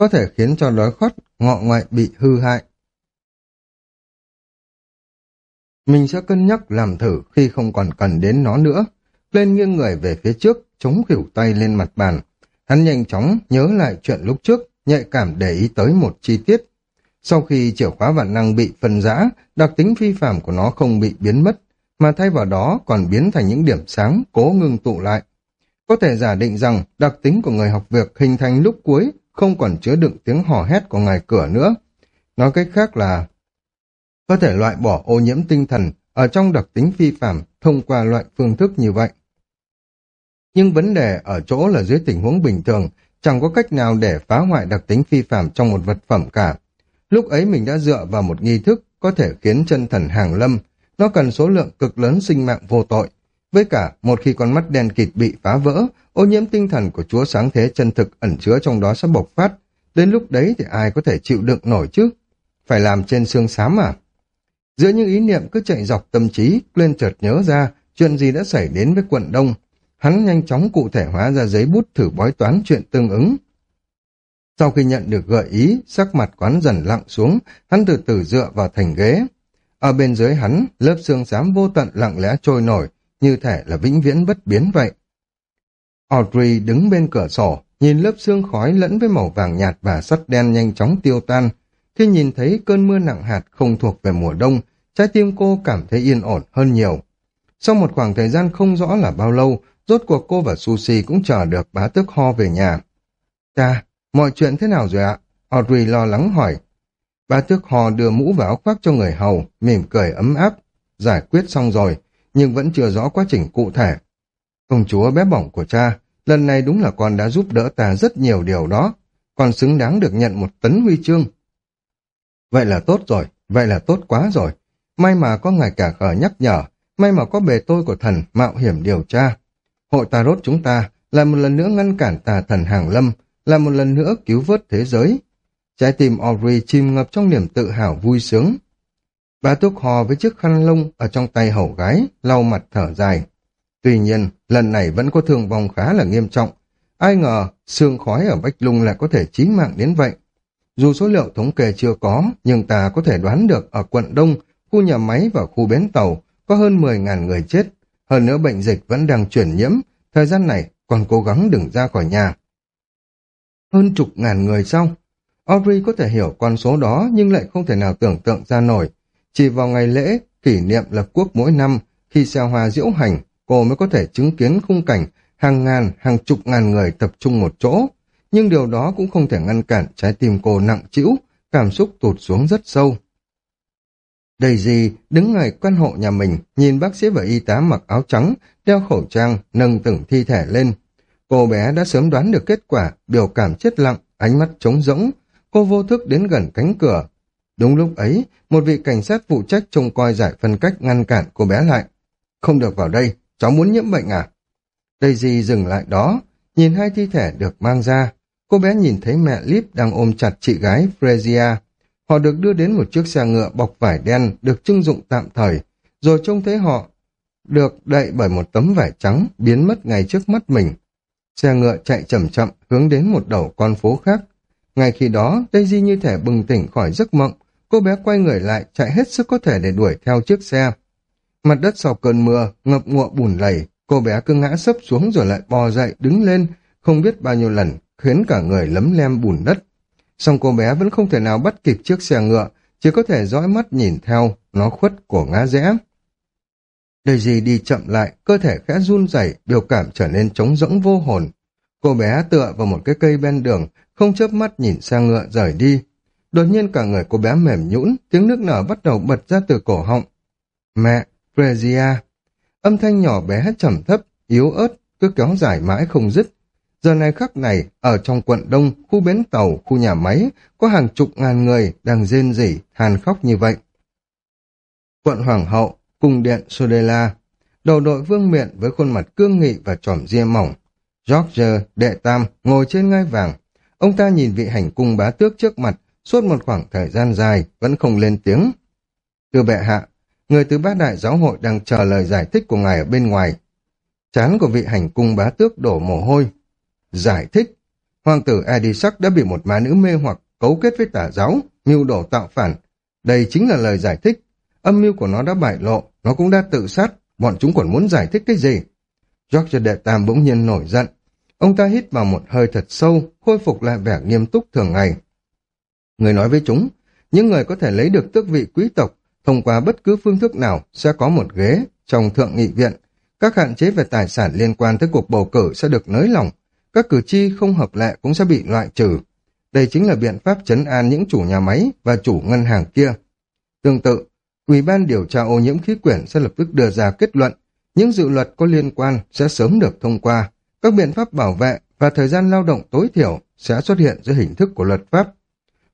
có thể khiến cho đói khát ngọ ngoại bị hư hại. Mình sẽ cân nhắc làm thử khi không còn cần đến nó nữa. Lên nghiêng người về phía trước, chống khỉu tay lên mặt bàn. Hắn nhanh chóng nhớ lại chuyện lúc trước, nhạy cảm để ý tới một chi tiết. Sau khi chìa khóa vạn năng bị phân rã, đặc tính phi phạm của nó không bị biến mất, mà thay vào đó còn biến thành những điểm sáng cố ngưng tụ lại. Có thể giả định rằng đặc tính của người học việc hình thành lúc cuối không còn chứa đựng tiếng hò hét của ngài cửa nữa. Nói cách khác là có thể loại bỏ ô nhiễm tinh thần ở trong đặc tính phi phạm thông qua loại phương thức như vậy. Nhưng vấn đề ở chỗ là dưới tình huống bình thường, chẳng có cách nào để phá hoại đặc tính phi phạm trong một vật phẩm cả. Lúc ấy mình đã dựa vào một nghi thức có thể khiến chân thần hàng lâm, nó cần số lượng cực lớn sinh mạng vô tội. Với cả, một khi con mắt đen kịt bị phá vỡ, ô nhiễm tinh thần của Chúa sáng thế chân thực ẩn chứa trong đó sẽ bộc phát. Đến lúc đấy thì ai có thể chịu đựng nổi chứ? Phải làm trên xương xám à? Giữa những ý niệm cứ chạy dọc tâm trí, lên chợt nhớ ra chuyện gì đã xảy đến với quận Đông. Hắn nhanh chóng cụ thể hóa ra giấy bút thử bói toán chuyện tương ứng. Sau khi nhận được gợi ý, sắc mặt quán dần lặng xuống, hắn từ từ dựa vào thành ghế. Ở bên dưới hắn, lớp xương xám vô tận lặng lẽ trôi nổi, như thể là vĩnh viễn bất biến vậy. Audrey đứng bên cửa sổ, nhìn lớp xương khói lẫn với màu vàng nhạt và sắt đen nhanh chóng tiêu tan. Khi nhìn thấy cơn mưa nặng hạt không thuộc về mùa đông, trái tim cô cảm thấy yên ổn hơn nhiều. Sau một khoảng thời gian không rõ là bao lâu, rốt cuộc cô và Sushi cũng chờ được bá tước ho về nhà. Cha, mọi chuyện thế nào rồi ạ? Audrey lo lắng hỏi. Bá tước ho đưa mũ và áo khoác cho người hầu, mỉm cười ấm áp. Giải quyết xong rồi, nhưng vẫn chưa rõ quá trình cụ thể. Công chúa bé bỏng của cha, lần này đúng là con đã giúp đỡ ta rất nhiều điều đó, còn xứng đáng được nhận một tấn huy chương. Vậy là tốt rồi, vậy là tốt quá rồi. May mà có ngài cả khờ nhắc nhở, may mà có bề tôi của thần mạo hiểm điều tra. Hội Tarot chúng ta là một lần nữa ngăn cản tà thần hàng lâm, là một lần nữa cứu vớt thế giới. Trái tim Audrey chìm ngập trong niềm tự hào vui sướng. Bà túc hò với chiếc khăn lông ở trong tay hầu gái, lau mặt thở dài. Tuy nhiên, lần này vẫn có thương vong khá là nghiêm trọng. Ai ngờ, xương khói ở Bách Lung lại có thể chí mạng đến vậy. Dù số liệu thống kê chưa có, nhưng ta có thể đoán được ở quận Đông, khu nhà máy và khu bến tàu có hơn 10.000 người chết. Hơn nữa bệnh dịch vẫn đang chuyển nhiễm, thời gian này còn cố gắng đừng ra khỏi nhà. Hơn chục ngàn người sau, Audrey có thể hiểu con số đó nhưng lại không thể nào tưởng tượng ra nổi. Chỉ vào ngày lễ, kỷ niệm lập quốc mỗi năm, khi xe hoa diễu hành, cô mới có thể chứng kiến khung cảnh hàng ngàn, hàng chục ngàn người tập trung một chỗ. Nhưng điều đó cũng không thể ngăn cản trái tim cô nặng trĩu, cảm xúc tụt xuống rất sâu. Đầy gì đứng ngoài căn hộ nhà mình, nhìn bác sĩ và y tá mặc áo trắng, đeo khẩu trang, nâng từng thi thể lên. Cô bé đã sớm đoán được kết quả, biểu cảm chết lặng, ánh mắt trống rỗng. Cô vô thức đến gần cánh cửa. Đúng lúc ấy, một vị cảnh sát phụ trách trông coi giải phân cách ngăn cản cô bé lại. Không được vào đây, cháu muốn nhiễm bệnh à? Daisy dừng lại đó, nhìn hai thi thể được mang ra. cô bé nhìn thấy mẹ Lip đang ôm chặt chị gái Frezia. Họ được đưa đến một chiếc xe ngựa bọc vải đen được trưng dụng tạm thời, rồi trông thấy họ được đậy bởi một tấm vải trắng biến mất ngay trước mắt mình. Xe ngựa chạy chậm chậm hướng đến một đầu con phố khác. Ngay khi đó, Daisy như thể bừng tỉnh khỏi giấc mộng, cô bé quay người lại chạy hết sức có thể để đuổi theo chiếc xe. Mặt đất sau cơn mưa, ngập ngụa bùn lầy, cô bé cứ ngã sấp xuống rồi lại bò dậy đứng lên, không biết bao nhiêu lần, khiến cả người lấm lem bùn đất. Xong cô bé vẫn không thể nào bắt kịp chiếc xe ngựa, chỉ có thể dõi mắt nhìn theo, nó khuất của ngã rẽ. Daisy đi chậm lại, cơ thể khẽ run rẩy, biểu cảm trở nên trống rỗng vô hồn. Cô bé tựa vào một cái cây bên đường, không chớp mắt nhìn xe ngựa rời đi. Đột nhiên cả người cô bé mềm nhũn, tiếng nước nở bắt đầu bật ra từ cổ họng. Mẹ, Frezia. Âm thanh nhỏ bé trầm thấp, yếu ớt, cứ kéo dài mãi không dứt. Giờ này khắc này, ở trong quận Đông, khu bến tàu, khu nhà máy, có hàng chục ngàn người đang rên rỉ, than khóc như vậy. Quận Hoàng hậu, cung điện Sodela, đầu đội vương miện với khuôn mặt cương nghị và tròm ria mỏng. George, đệ tam, ngồi trên ngai vàng. Ông ta nhìn vị hành cung bá tước trước mặt, suốt một khoảng thời gian dài, vẫn không lên tiếng. Thưa bệ hạ, người từ bát đại giáo hội đang chờ lời giải thích của ngài ở bên ngoài. Chán của vị hành cung bá tước đổ mồ hôi. Giải thích? Hoàng tử Adisak đã bị một má nữ mê hoặc cấu kết với tà giáo, mưu đổ tạo phản. Đây chính là lời giải thích. Âm mưu của nó đã bại lộ, nó cũng đã tự sát, bọn chúng còn muốn giải thích cái gì? George đệ tam bỗng nhiên nổi giận. Ông ta hít vào một hơi thật sâu, khôi phục lại vẻ nghiêm túc thường ngày. Người nói với chúng, những người có thể lấy được tước vị quý tộc thông qua bất cứ phương thức nào sẽ có một ghế trong thượng nghị viện. Các hạn chế về tài sản liên quan tới cuộc bầu cử sẽ được nới lỏng. Các cử tri không hợp lệ cũng sẽ bị loại trừ. Đây chính là biện pháp chấn an những chủ nhà máy và chủ ngân hàng kia. Tương tự, Ủy ban điều tra ô nhiễm khí quyển sẽ lập tức đưa ra kết luận những dự luật có liên quan sẽ sớm được thông qua. Các biện pháp bảo vệ và thời gian lao động tối thiểu sẽ xuất hiện dưới hình thức của luật pháp.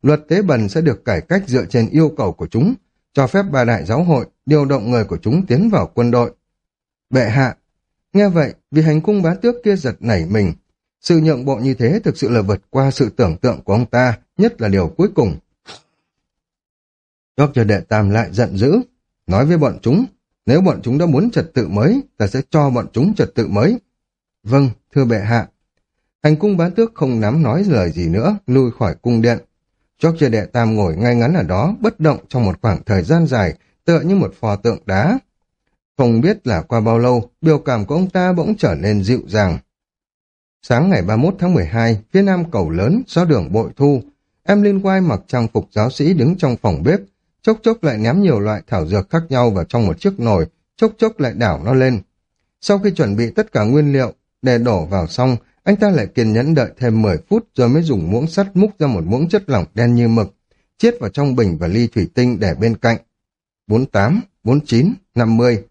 Luật tế bần sẽ được cải cách dựa trên yêu cầu của chúng, cho phép ba đại giáo hội điều động người của chúng tiến vào quân đội. Bệ hạ, nghe vậy, vì hành cung bá tước kia giật nảy mình. Sự nhượng bộ như thế thực sự là vượt qua sự tưởng tượng của ông ta, nhất là điều cuối cùng. Dr. Đệ Tam lại giận dữ, nói với bọn chúng, nếu bọn chúng đã muốn trật tự mới, ta sẽ cho bọn chúng trật tự mới. Vâng, thưa bệ hạ. Hành cung bá tước không nắm nói lời gì nữa, lui khỏi cung điện. George đệ tam ngồi ngay ngắn ở đó, bất động trong một khoảng thời gian dài, tựa như một pho tượng đá. Không biết là qua bao lâu, biểu cảm của ông ta bỗng trở nên dịu dàng. Sáng ngày 31 tháng 12, phía nam cầu lớn, gió đường bội thu, em Liên Quai mặc trang phục giáo sĩ đứng trong phòng bếp, chốc chốc lại ném nhiều loại thảo dược khác nhau vào trong một chiếc nồi, chốc chốc lại đảo nó lên. Sau khi chuẩn bị tất cả nguyên liệu để đổ vào xong, anh ta lại kiên nhẫn đợi thêm 10 phút rồi mới dùng muỗng sắt múc ra một muỗng chất lỏng đen như mực, chiết vào trong bình và ly thủy tinh để bên cạnh. 48, 49, 50.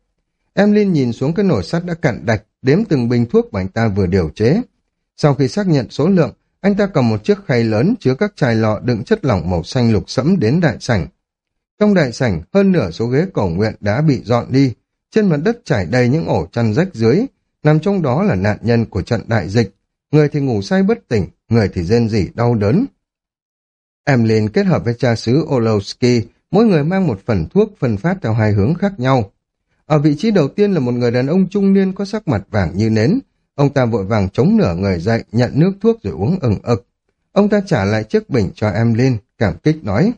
Em Linh nhìn xuống cái nồi sắt đã cạn đạch, đếm từng bình thuốc mà anh ta vừa điều chế. Sau khi xác nhận số lượng, anh ta cầm một chiếc khay lớn chứa các chai lọ đựng chất lỏng màu xanh lục sẫm đến đại sảnh. Trong đại sảnh, hơn nửa số ghế cầu nguyện đã bị dọn đi, trên mặt đất trải đầy những ổ chăn rách dưới, nằm trong đó là nạn nhân của trận đại dịch, người thì ngủ say bất tỉnh, người thì rên rỉ đau đớn. Emlyn kết hợp với cha xứ Olowski, mỗi người mang một phần thuốc phân phát theo hai hướng khác nhau. Ở vị trí đầu tiên là một người đàn ông trung niên có sắc mặt vàng như nến. Ông ta vội vàng chống nửa người dậy, nhận nước thuốc rồi uống ừng ực. Ông ta trả lại chiếc bình cho Emlyn, cảm kích nói.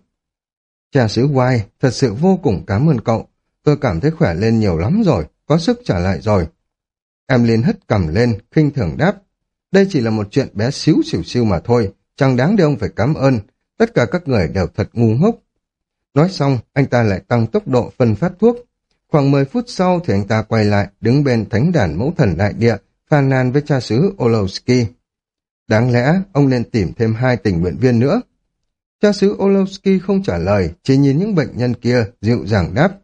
Cha xứ White, thật sự vô cùng cảm ơn cậu. Tôi cảm thấy khỏe lên nhiều lắm rồi, có sức trả lại rồi. Emlyn hất cầm lên, khinh thường đáp. Đây chỉ là một chuyện bé xíu xỉu siêu mà thôi, chẳng đáng để ông phải cảm ơn. Tất cả các người đều thật ngu ngốc. Nói xong, anh ta lại tăng tốc độ phân phát thuốc. Khoảng 10 phút sau thì anh ta quay lại, đứng bên thánh đàn mẫu thần đại địa, phàn nàn với cha xứ Olowski. Đáng lẽ, ông nên tìm thêm hai tình nguyện viên nữa. Cha xứ Olowski không trả lời, chỉ nhìn những bệnh nhân kia, dịu dàng đáp.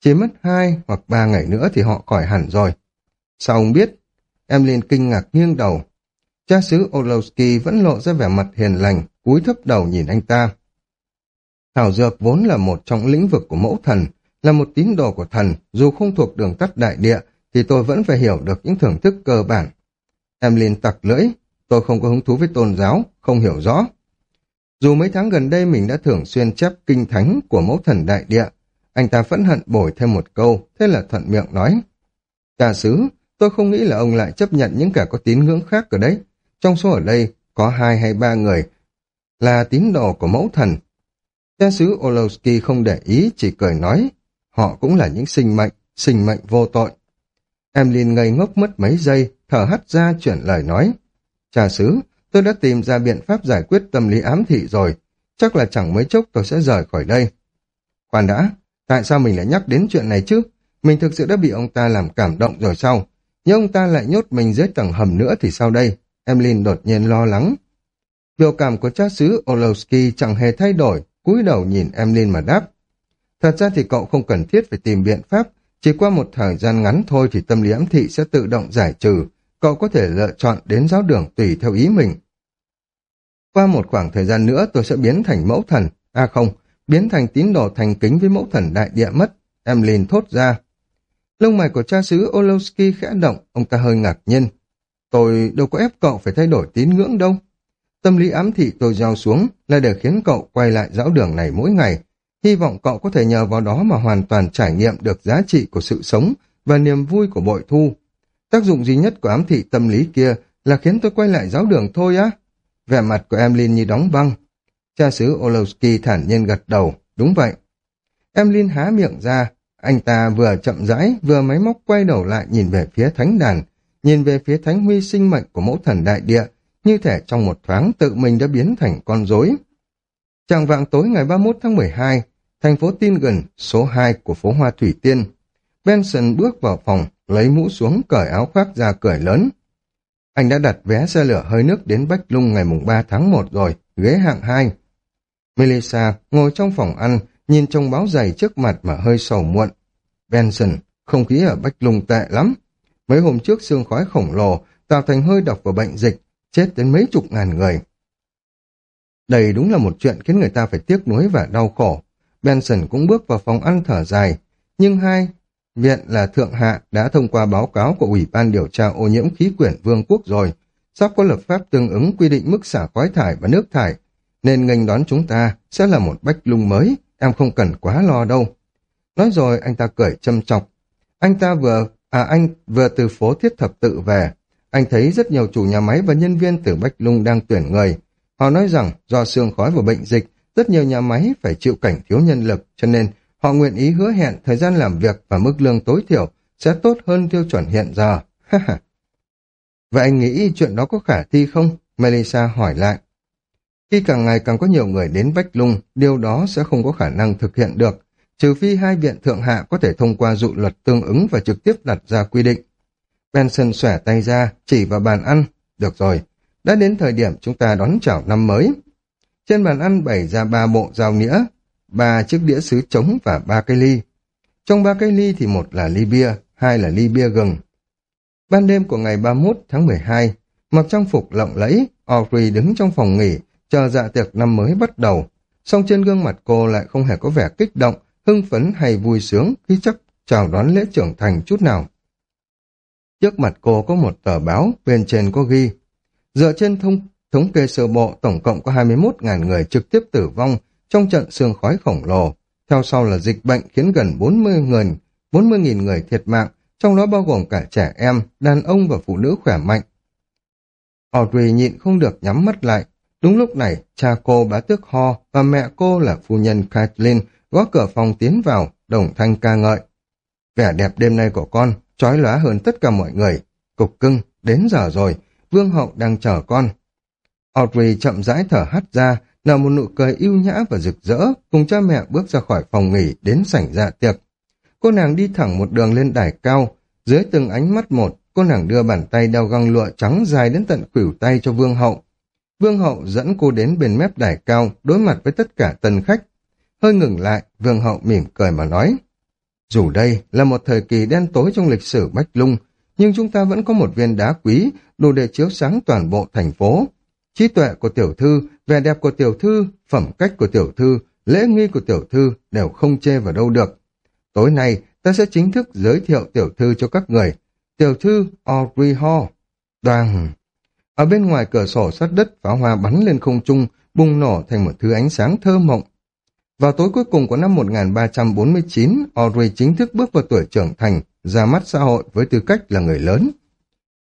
Chỉ mất hai hoặc ba ngày nữa thì họ khỏi hẳn rồi. Sao ông biết? em liền kinh ngạc nghiêng đầu. Cha xứ Olowski vẫn lộ ra vẻ mặt hiền lành, cúi thấp đầu nhìn anh ta. Thảo dược vốn là một trong lĩnh vực của mẫu thần, là một tín đồ của thần, dù không thuộc đường tắt đại địa, thì tôi vẫn phải hiểu được những thưởng thức cơ bản. Em liền tặc lưỡi, tôi không có hứng thú với tôn giáo, không hiểu rõ. Dù mấy tháng gần đây mình đã thường xuyên chép kinh thánh của mẫu thần đại địa, anh ta phẫn hận bồi thêm một câu, thế là thuận miệng nói. Cha sứ, tôi không nghĩ là ông lại chấp nhận những kẻ có tín ngưỡng khác ở đấy. Trong số ở đây có hai hay ba người là tín đồ của mẫu thần. Cha sứ Olowski không để ý, chỉ cười nói, họ cũng là những sinh mệnh, sinh mệnh vô tội. em liền ngây ngốc mất mấy giây, thở hắt ra chuyển lời nói. Cha sứ, tôi đã tìm ra biện pháp giải quyết tâm lý ám thị rồi, chắc là chẳng mấy chốc tôi sẽ rời khỏi đây. Khoan đã, tại sao mình lại nhắc đến chuyện này chứ? Mình thực sự đã bị ông ta làm cảm động rồi sao? Nhưng ông ta lại nhốt mình dưới tầng hầm nữa thì sao đây? Emlyn đột nhiên lo lắng. Biểu cảm của cha xứ Olowski chẳng hề thay đổi, cúi đầu nhìn Emlyn mà đáp. Thật ra thì cậu không cần thiết phải tìm biện pháp, chỉ qua một thời gian ngắn thôi thì tâm lý ám thị sẽ tự động giải trừ, cậu có thể lựa chọn đến giáo đường tùy theo ý mình. Qua một khoảng thời gian nữa tôi sẽ biến thành mẫu thần, à không, biến thành tín đồ thành kính với mẫu thần đại địa mất, Emlyn thốt ra. Lông mày của cha xứ Olowski khẽ động, ông ta hơi ngạc nhiên. Tôi đâu có ép cậu phải thay đổi tín ngưỡng đâu. Tâm lý ám thị tôi giao xuống là để khiến cậu quay lại giáo đường này mỗi ngày. Hy vọng cậu có thể nhờ vào đó mà hoàn toàn trải nghiệm được giá trị của sự sống và niềm vui của bội thu. Tác dụng duy nhất của ám thị tâm lý kia là khiến tôi quay lại giáo đường thôi á. Vẻ mặt của em linh như đóng băng. Cha xứ Olowski thản nhiên gật đầu. Đúng vậy. em linh há miệng ra. Anh ta vừa chậm rãi, vừa máy móc quay đầu lại nhìn về phía thánh đàn, nhìn về phía thánh huy sinh mệnh của mẫu thần đại địa, như thể trong một thoáng tự mình đã biến thành con rối. Trạng vạng tối ngày 31 tháng 12, thành phố Tingen, số 2 của phố Hoa Thủy Tiên. Benson bước vào phòng, lấy mũ xuống, cởi áo khoác ra cởi lớn. Anh đã đặt vé xe lửa hơi nước đến Bách Lung ngày mùng 3 tháng 1 rồi, ghế hạng 2. Melissa ngồi trong phòng ăn, nhìn trong báo giày trước mặt mà hơi sầu muộn. Benson, không khí ở Bách Lung tệ lắm. Mấy hôm trước xương khói khổng lồ tạo thành hơi độc và bệnh dịch, chết đến mấy chục ngàn người. Đây đúng là một chuyện khiến người ta phải tiếc nuối và đau khổ. Benson cũng bước vào phòng ăn thở dài, nhưng hai, viện là Thượng Hạ đã thông qua báo cáo của Ủy ban điều tra ô nhiễm khí quyển Vương quốc rồi, sắp có lập pháp tương ứng quy định mức xả khói thải và nước thải, nên nghênh đón chúng ta sẽ là một bách lung mới, em không cần quá lo đâu. Nói rồi anh ta cười châm chọc. Anh ta vừa, à anh vừa từ phố thiết thập tự về, anh thấy rất nhiều chủ nhà máy và nhân viên từ Bách Lung đang tuyển người. Họ nói rằng do sương khói và bệnh dịch, rất nhiều nhà máy phải chịu cảnh thiếu nhân lực, cho nên họ nguyện ý hứa hẹn thời gian làm việc và mức lương tối thiểu sẽ tốt hơn tiêu chuẩn hiện giờ. Vậy anh nghĩ chuyện đó có khả thi không? Melissa hỏi lại. Khi càng ngày càng có nhiều người đến Bách Lung, điều đó sẽ không có khả năng thực hiện được, trừ phi hai viện thượng hạ có thể thông qua dụ luật tương ứng và trực tiếp đặt ra quy định. Benson xòe tay ra, chỉ vào bàn ăn. Được rồi, đã đến thời điểm chúng ta đón chào năm mới. Trên bàn ăn bày ra ba bộ dao nĩa, ba chiếc đĩa sứ trống và ba cây ly. Trong ba cây ly thì một là ly bia, hai là ly bia gừng. Ban đêm của ngày 31 tháng 12, mặc trang phục lộng lẫy, Audrey đứng trong phòng nghỉ, chờ dạ tiệc năm mới bắt đầu. Song trên gương mặt cô lại không hề có vẻ kích động, hưng phấn hay vui sướng khi chắc chào đón lễ trưởng thành chút nào. Trước mặt cô có một tờ báo, bên trên có ghi. Dựa trên thông thống kê sơ bộ, tổng cộng có 21.000 người trực tiếp tử vong trong trận sương khói khổng lồ. Theo sau là dịch bệnh khiến gần 40 người, 40.000 người thiệt mạng, trong đó bao gồm cả trẻ em, đàn ông và phụ nữ khỏe mạnh. Audrey nhịn không được nhắm mắt lại. Đúng lúc này, cha cô bá tước ho và mẹ cô là phu nhân Kathleen gõ cửa phòng tiến vào, đồng thanh ca ngợi. Vẻ đẹp đêm nay của con chói lóa hơn tất cả mọi người. Cục cưng, đến giờ rồi, vương hậu đang chờ con. Audrey chậm rãi thở hắt ra, nở một nụ cười yêu nhã và rực rỡ, cùng cha mẹ bước ra khỏi phòng nghỉ đến sảnh dạ tiệc. Cô nàng đi thẳng một đường lên đài cao, dưới từng ánh mắt một, cô nàng đưa bàn tay đeo găng lụa trắng dài đến tận khuỷu tay cho vương hậu. Vương hậu dẫn cô đến bên mép đài cao, đối mặt với tất cả tân khách. Hơi ngừng lại, vương hậu mỉm cười mà nói. Dù đây là một thời kỳ đen tối trong lịch sử Bách Lung, nhưng chúng ta vẫn có một viên đá quý đủ để chiếu sáng toàn bộ thành phố. Trí tuệ của tiểu thư, vẻ đẹp của tiểu thư, phẩm cách của tiểu thư, lễ nghi của tiểu thư đều không chê vào đâu được. Tối nay, ta sẽ chính thức giới thiệu tiểu thư cho các người. Tiểu thư Audrey Hall. Đoàn... Ở bên ngoài cửa sổ sát đất, pháo hoa bắn lên không trung, bùng nổ thành một thứ ánh sáng thơ mộng. Vào tối cuối cùng của năm 1349, Audrey chính thức bước vào tuổi trưởng thành, ra mắt xã hội với tư cách là người lớn.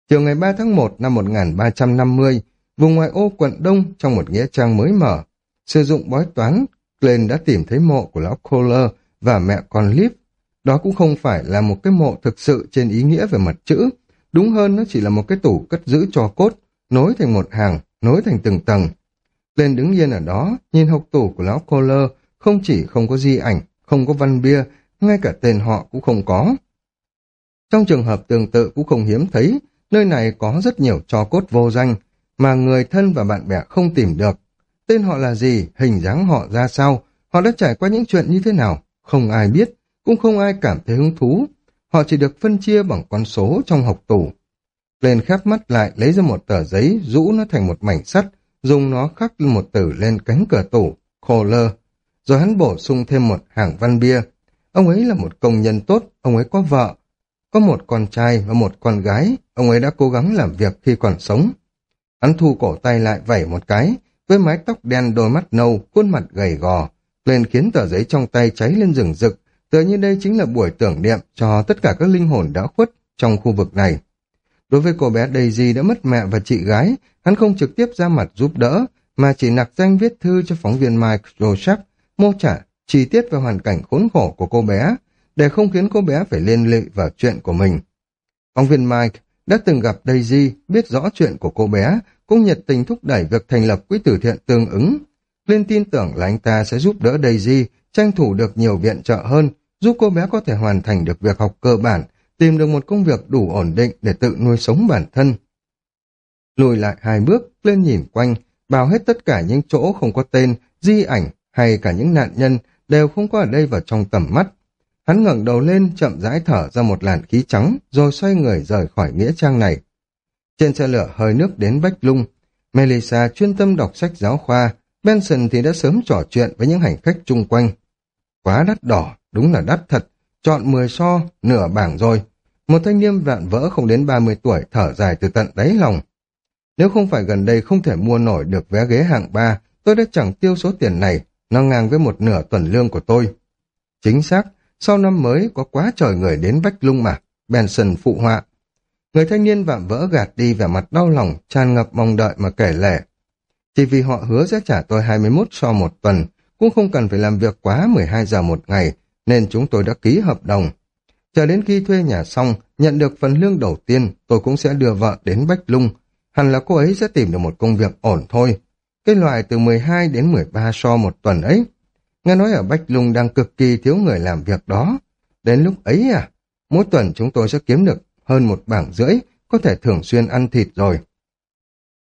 Chiều ngày 3 tháng 1 năm 1350, vùng ngoại ô quận Đông trong một nghĩa trang mới mở, sử dụng bói toán, Glenn đã tìm thấy mộ của lão Kohler và mẹ con Liv. Đó cũng không phải là một cái mộ thực sự trên ý nghĩa về mặt chữ, đúng hơn nó chỉ là một cái tủ cất giữ cho cốt, nối thành một hàng, nối thành từng tầng. Glenn đứng yên ở đó, nhìn hộc tủ của lão Kohler, không chỉ không có di ảnh, không có văn bia, ngay cả tên họ cũng không có. Trong trường hợp tương tự cũng không hiếm thấy, nơi này có rất nhiều trò cốt vô danh, mà người thân và bạn bè không tìm được. Tên họ là gì, hình dáng họ ra sao, họ đã trải qua những chuyện như thế nào, không ai biết, cũng không ai cảm thấy hứng thú. Họ chỉ được phân chia bằng con số trong học tủ. Lên khép mắt lại lấy ra một tờ giấy, rũ nó thành một mảnh sắt, dùng nó khắc một từ lên cánh cửa tủ, khô lơ. Rồi hắn bổ sung thêm một hàng văn bia. Ông ấy là một công nhân tốt, ông ấy có vợ, có một con trai và một con gái, ông ấy đã cố gắng làm việc khi còn sống. Hắn thu cổ tay lại vẩy một cái, với mái tóc đen đôi mắt nâu, khuôn mặt gầy gò, lên khiến tờ giấy trong tay cháy lên rừng rực, tựa như đây chính là buổi tưởng niệm cho tất cả các linh hồn đã khuất trong khu vực này. Đối với cô bé Daisy đã mất mẹ và chị gái, hắn không trực tiếp ra mặt giúp đỡ, mà chỉ nặc danh viết thư cho phóng viên Mike Joseph, mô tả chi tiết về hoàn cảnh khốn khổ của cô bé, để không khiến cô bé phải liên lụy vào chuyện của mình. Phóng viên Mike đã từng gặp Daisy, biết rõ chuyện của cô bé, cũng nhiệt tình thúc đẩy việc thành lập quỹ từ thiện tương ứng. Lên tin tưởng là anh ta sẽ giúp đỡ Daisy, tranh thủ được nhiều viện trợ hơn, giúp cô bé có thể hoàn thành được việc học cơ bản, tìm được một công việc đủ ổn định để tự nuôi sống bản thân. Lùi lại hai bước, lên nhìn quanh, bao hết tất cả những chỗ không có tên, di ảnh hay cả những nạn nhân đều không có ở đây vào trong tầm mắt. Hắn ngẩng đầu lên, chậm rãi thở ra một làn khí trắng, rồi xoay người rời khỏi nghĩa trang này. Trên xe lửa hơi nước đến Bách Lung, Melissa chuyên tâm đọc sách giáo khoa, Benson thì đã sớm trò chuyện với những hành khách chung quanh. Quá đắt đỏ, đúng là đắt thật, chọn 10 so, nửa bảng rồi. Một thanh niên vạn vỡ không đến 30 tuổi thở dài từ tận đáy lòng. Nếu không phải gần đây không thể mua nổi được vé ghế hạng ba, tôi đã chẳng tiêu số tiền này, nó ngang với một nửa tuần lương của tôi. Chính xác, sau năm mới có quá trời người đến Bách Lung mà, Benson phụ họa. Người thanh niên vạm vỡ gạt đi vẻ mặt đau lòng, tràn ngập mong đợi mà kể lể. Chỉ vì họ hứa sẽ trả tôi 21 so một tuần, cũng không cần phải làm việc quá 12 giờ một ngày, nên chúng tôi đã ký hợp đồng. Chờ đến khi thuê nhà xong, nhận được phần lương đầu tiên, tôi cũng sẽ đưa vợ đến Bách Lung. Hẳn là cô ấy sẽ tìm được một công việc ổn thôi. Cái loại từ 12 đến 13 so một tuần ấy. Nghe nói ở Bách Lung đang cực kỳ thiếu người làm việc đó. Đến lúc ấy à, mỗi tuần chúng tôi sẽ kiếm được hơn một bảng rưỡi, có thể thường xuyên ăn thịt rồi.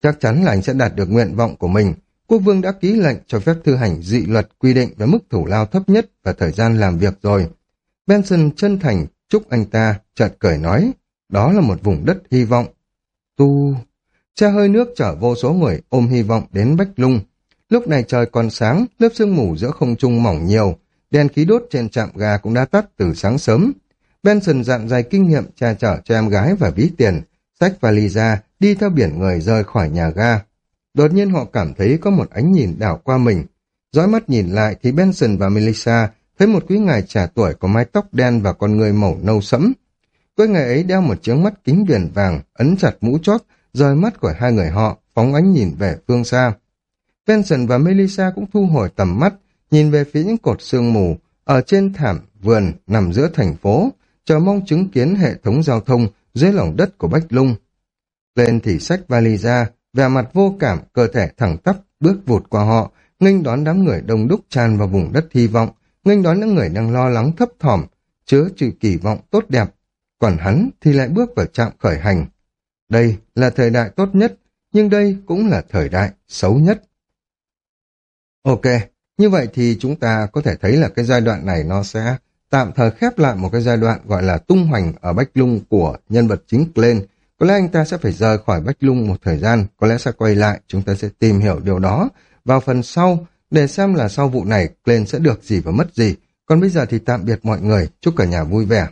Chắc chắn là anh sẽ đạt được nguyện vọng của mình. Quốc vương đã ký lệnh cho phép thư hành dị luật quy định về mức thủ lao thấp nhất và thời gian làm việc rồi. Benson chân thành chúc anh ta, chợt cười nói, đó là một vùng đất hy vọng. Tu... Xe hơi nước chở vô số người ôm hy vọng đến Bách Lung. Lúc này trời còn sáng, lớp sương mù giữa không trung mỏng nhiều, đèn khí đốt trên trạm gà cũng đã tắt từ sáng sớm. Benson dặn dày kinh nghiệm che chở cho em gái và ví tiền, sách và ly ra, đi theo biển người rời khỏi nhà ga. Đột nhiên họ cảm thấy có một ánh nhìn đảo qua mình. Dõi mắt nhìn lại thì Benson và Melissa thấy một quý ngài trẻ tuổi có mái tóc đen và con người màu nâu sẫm. Quý ngài ấy đeo một chiếc mắt kính viền vàng, ấn chặt mũ chót, rời mắt của hai người họ, phóng ánh nhìn về phương xa. Benson và Melissa cũng thu hồi tầm mắt, nhìn về phía những cột sương mù, ở trên thảm vườn nằm giữa thành phố, chờ mong chứng kiến hệ thống giao thông dưới lòng đất của Bách Lung. Lên thì sách vali ra, vẻ mặt vô cảm, cơ thể thẳng tắp, bước vụt qua họ, nghênh đón đám người đông đúc tràn vào vùng đất hy vọng, nghênh đón những người đang lo lắng thấp thỏm, chứa trừ kỳ vọng tốt đẹp. Còn hắn thì lại bước vào trạm khởi hành. Đây là thời đại tốt nhất, nhưng đây cũng là thời đại xấu nhất. Ok, như vậy thì chúng ta có thể thấy là cái giai đoạn này nó sẽ tạm thời khép lại một cái giai đoạn gọi là tung hoành ở Bách Lung của nhân vật chính Glenn. Có lẽ anh ta sẽ phải rời khỏi Bách Lung một thời gian, có lẽ sẽ quay lại, chúng ta sẽ tìm hiểu điều đó vào phần sau để xem là sau vụ này Glenn sẽ được gì và mất gì. Còn bây giờ thì tạm biệt mọi người, chúc cả nhà vui vẻ.